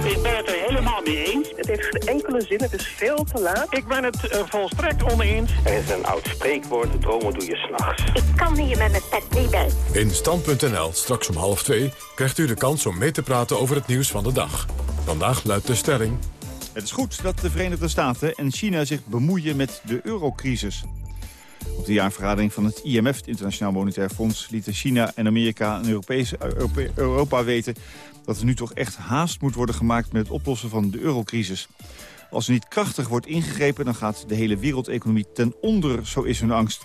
Ik ben het er helemaal mee eens. Het heeft geen enkele zin, het is veel te laat. Ik ben het er volstrekt oneens. Er is een oud spreekwoord, dromen doe je s'nachts. Ik kan hier met mijn pet niet bij. In Stand.nl, straks om half twee, krijgt u de kans om mee te praten over het nieuws van de dag. Vandaag luidt de stelling... Het is goed dat de Verenigde Staten en China zich bemoeien met de eurocrisis. Op de jaarvergadering van het IMF, het Internationaal Monetair Fonds... lieten China en Amerika en Europese, Europe- Europa weten... dat er nu toch echt haast moet worden gemaakt met het oplossen van de eurocrisis. Als er niet krachtig wordt ingegrepen, dan gaat de hele wereldeconomie ten onder, zo is hun angst.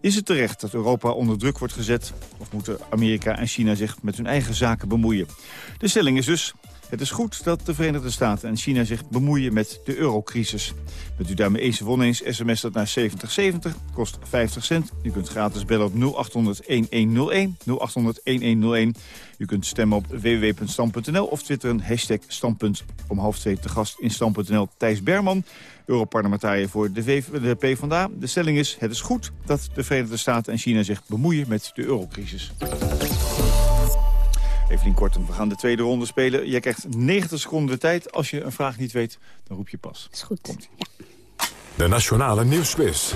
Is het terecht dat Europa onder druk wordt gezet... of moeten Amerika en China zich met hun eigen zaken bemoeien? De stelling is dus... Het is goed dat de Verenigde Staten en China zich bemoeien met de eurocrisis. Bent u daarmee eens oneens, sms dat naar 7070, kost 50 cent. U kunt gratis bellen op 0800-1101, 0800-1101. U kunt stemmen op www.stam.nl of twitteren hashtag standpunt. Om half twee te gast in Stam.nl Thijs Berman, Europarlementariër voor de, v de. De stelling is, het is goed dat de Verenigde Staten en China zich bemoeien met de eurocrisis. Evelien Kortem, we gaan de tweede ronde spelen. Jij krijgt 90 seconden de tijd. Als je een vraag niet weet, dan roep je pas. Is goed. Komt De Nationale Nieuwsquiz.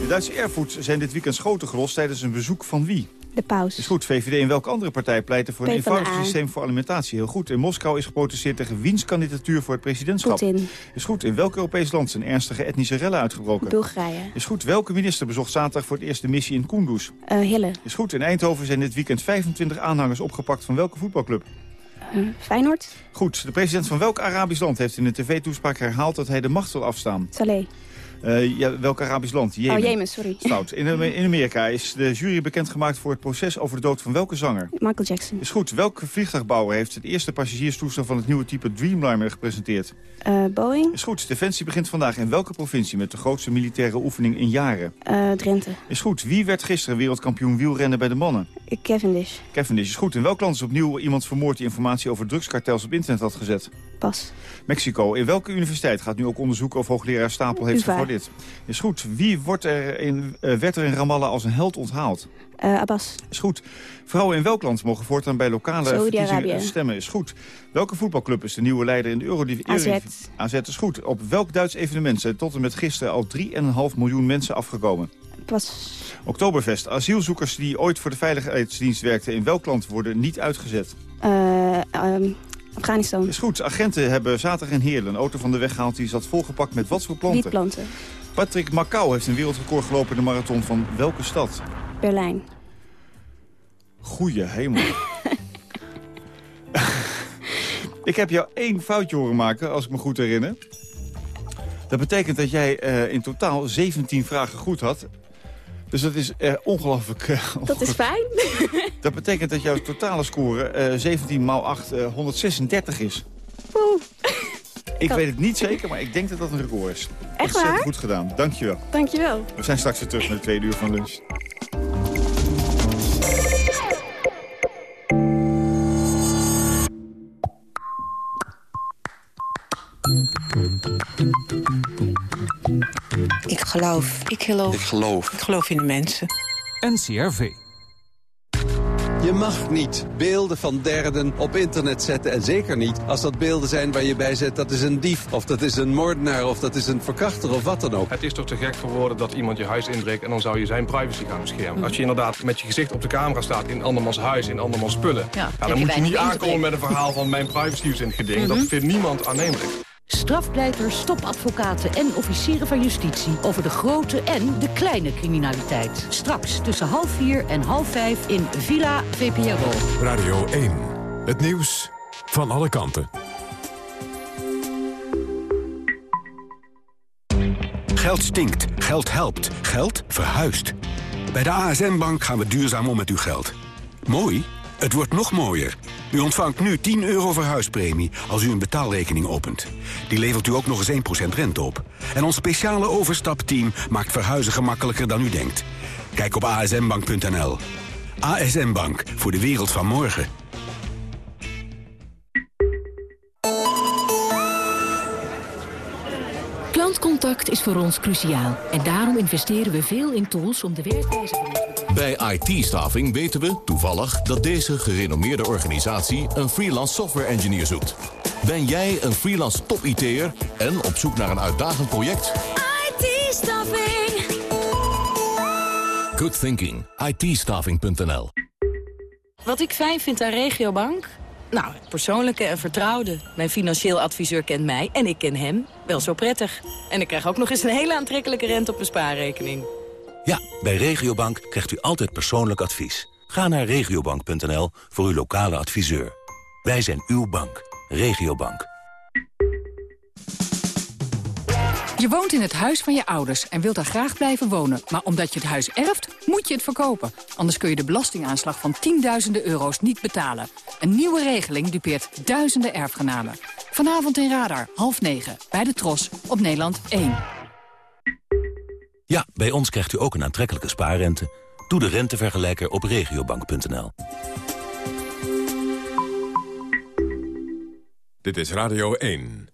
De Duitse Airfood zijn dit weekend schoten gelost tijdens een bezoek van wie? De paus. Is goed. VVD en welke andere partij pleiten voor een eenvoudig systeem voor alimentatie? Heel goed. In Moskou is geprotesteerd tegen wiens kandidatuur voor het presidentschap? Poetin. Is goed. In welk Europees land zijn ernstige etnische rellen uitgebroken? Bulgarije. Is goed. Welke minister bezocht zaterdag voor het eerst de missie in Kunduz? Eh, Hille. Is goed. In Eindhoven zijn dit weekend 25 aanhangers opgepakt van welke voetbalclub? Eh, Feyenoord. Goed. De president van welk Arabisch land heeft in een tv-toespraak herhaald dat hij de macht wil afstaan? Saleh. Eh, ja, welk Arabisch land? Jemen. Oh, Jemen, sorry. Fout. In, Amer- in Amerika is de jury bekendgemaakt voor het proces over de dood van welke zanger? Michael Jackson. Is goed. Welke vliegtuigbouwer heeft het eerste passagierstoestel van het nieuwe type Dreamliner gepresenteerd? Eh, Boeing. Is goed. Defensie begint vandaag in welke provincie met de grootste militaire oefening in jaren? Eh, Drenthe. Is goed. Wie werd gisteren wereldkampioen wielrennen bij de mannen? Eh, Cavendish. Cavendish is goed. In welk land is opnieuw iemand vermoord die informatie over drugskartels op internet had gezet? Pas. Mexico. In welke universiteit gaat nu ook onderzoek of hoogleraar Stapel heeft UvA. Is goed. Wie wordt er in, eh, werd er in Ramallah als een held onthaald? Eh, Abbas. Is goed. Vrouwen in welk land mogen voortaan bij lokale verkiezingen stemmen? Is goed. Welke voetbalclub is de nieuwe leider in de Eurodivisie? AZ. AZ is goed. Op welk Duits evenement zijn tot en met gisteren al 3,5 miljoen mensen afgekomen? Pas. Oktoberfest. Asielzoekers die ooit voor de veiligheidsdienst werkten in welk land worden niet uitgezet? Eh, ehm, Afghanistan. Is goed. Agenten hebben zaterdag in Heerlen een auto van de weg gehaald die zat volgepakt met wat voor planten? Wietplanten. Patrick Macau heeft een wereldrecord gelopen in de marathon van welke stad? Berlijn. Goeie hemel. ik heb jou één foutje horen maken, als ik me goed herinner. Dat betekent dat jij eh, in totaal 17 vragen goed had. Dus dat is eh, ongelooflijk... eh, Dat is fijn. dat betekent dat jouw totale score eh, 17 maal 8 eh, 136 is. Oeh. Ik weet het niet zeker, maar ik denk dat dat een record is. Echt Ontzettend waar? goed gedaan. Dankjewel. Dankjewel. We zijn straks weer terug met de tweede uur van lunch. Ik geloof. Ik geloof. Ik geloof. Ik geloof in de mensen. NCRV. Je mag niet beelden van derden op internet zetten. En zeker niet als dat beelden zijn waar je bij zet... dat is een dief, of dat is een moordenaar, of dat is een verkrachter, of wat dan ook. Het is toch te gek voor woorden dat iemand je huis inbreekt... en dan zou je zijn privacy gaan beschermen. Als je inderdaad met je gezicht op de camera staat in andermans huis... in andermans spullen... Ja, dan moet je niet aankomen met een verhaal van mijn privacy is in het geding. Dat vindt niemand aannemelijk. Strafpleiters, topadvocaten en officieren van justitie... over de grote en de kleine criminaliteit. Straks tussen half vier en half vijf in Villa VPRO. Radio 1. Het nieuws van alle kanten. Geld stinkt, geld helpt, geld verhuist. Bij de ASN-bank gaan we duurzaam om met uw geld. Mooi? Het wordt nog mooier. U ontvangt nu 10 euro verhuispremie als u een betaalrekening opent. Die levert u ook nog eens 1% rente op. En ons speciale overstapteam maakt verhuizen gemakkelijker dan u denkt. Kijk op asmbank.nl. ASM Bank, voor de wereld van morgen. Klantcontact is voor ons cruciaal. En daarom investeren we veel in tools om de werkwijze Bij IT-staving weten we toevallig dat deze gerenommeerde organisatie een freelance software engineer zoekt. Ben jij een freelance top-IT'er en op zoek naar een uitdagend project? IT-staffing. Good thinking. IT-staving.nl Wat ik fijn vind aan Regiobank? Nou, het persoonlijke en vertrouwde. Mijn financieel adviseur kent mij en ik ken hem wel zo prettig. En ik krijg ook nog eens een hele aantrekkelijke rente op mijn spaarrekening. Ja, bij Regiobank krijgt u altijd persoonlijk advies. Ga naar regiobank.nl voor uw lokale adviseur. Wij zijn uw bank. Regiobank. Je woont in het huis van je ouders en wilt daar graag blijven wonen. Maar omdat je het huis erft, moet je het verkopen. Anders kun je de belastingaanslag van tienduizenden euro's niet betalen. Een nieuwe regeling dupeert duizenden erfgenamen. Vanavond in Radar, half negen, bij de Tros, op Nederland 1. Ja, bij ons krijgt u ook een aantrekkelijke spaarrente. Doe de rentevergelijker op regiobank.nl. Dit is Radio 1.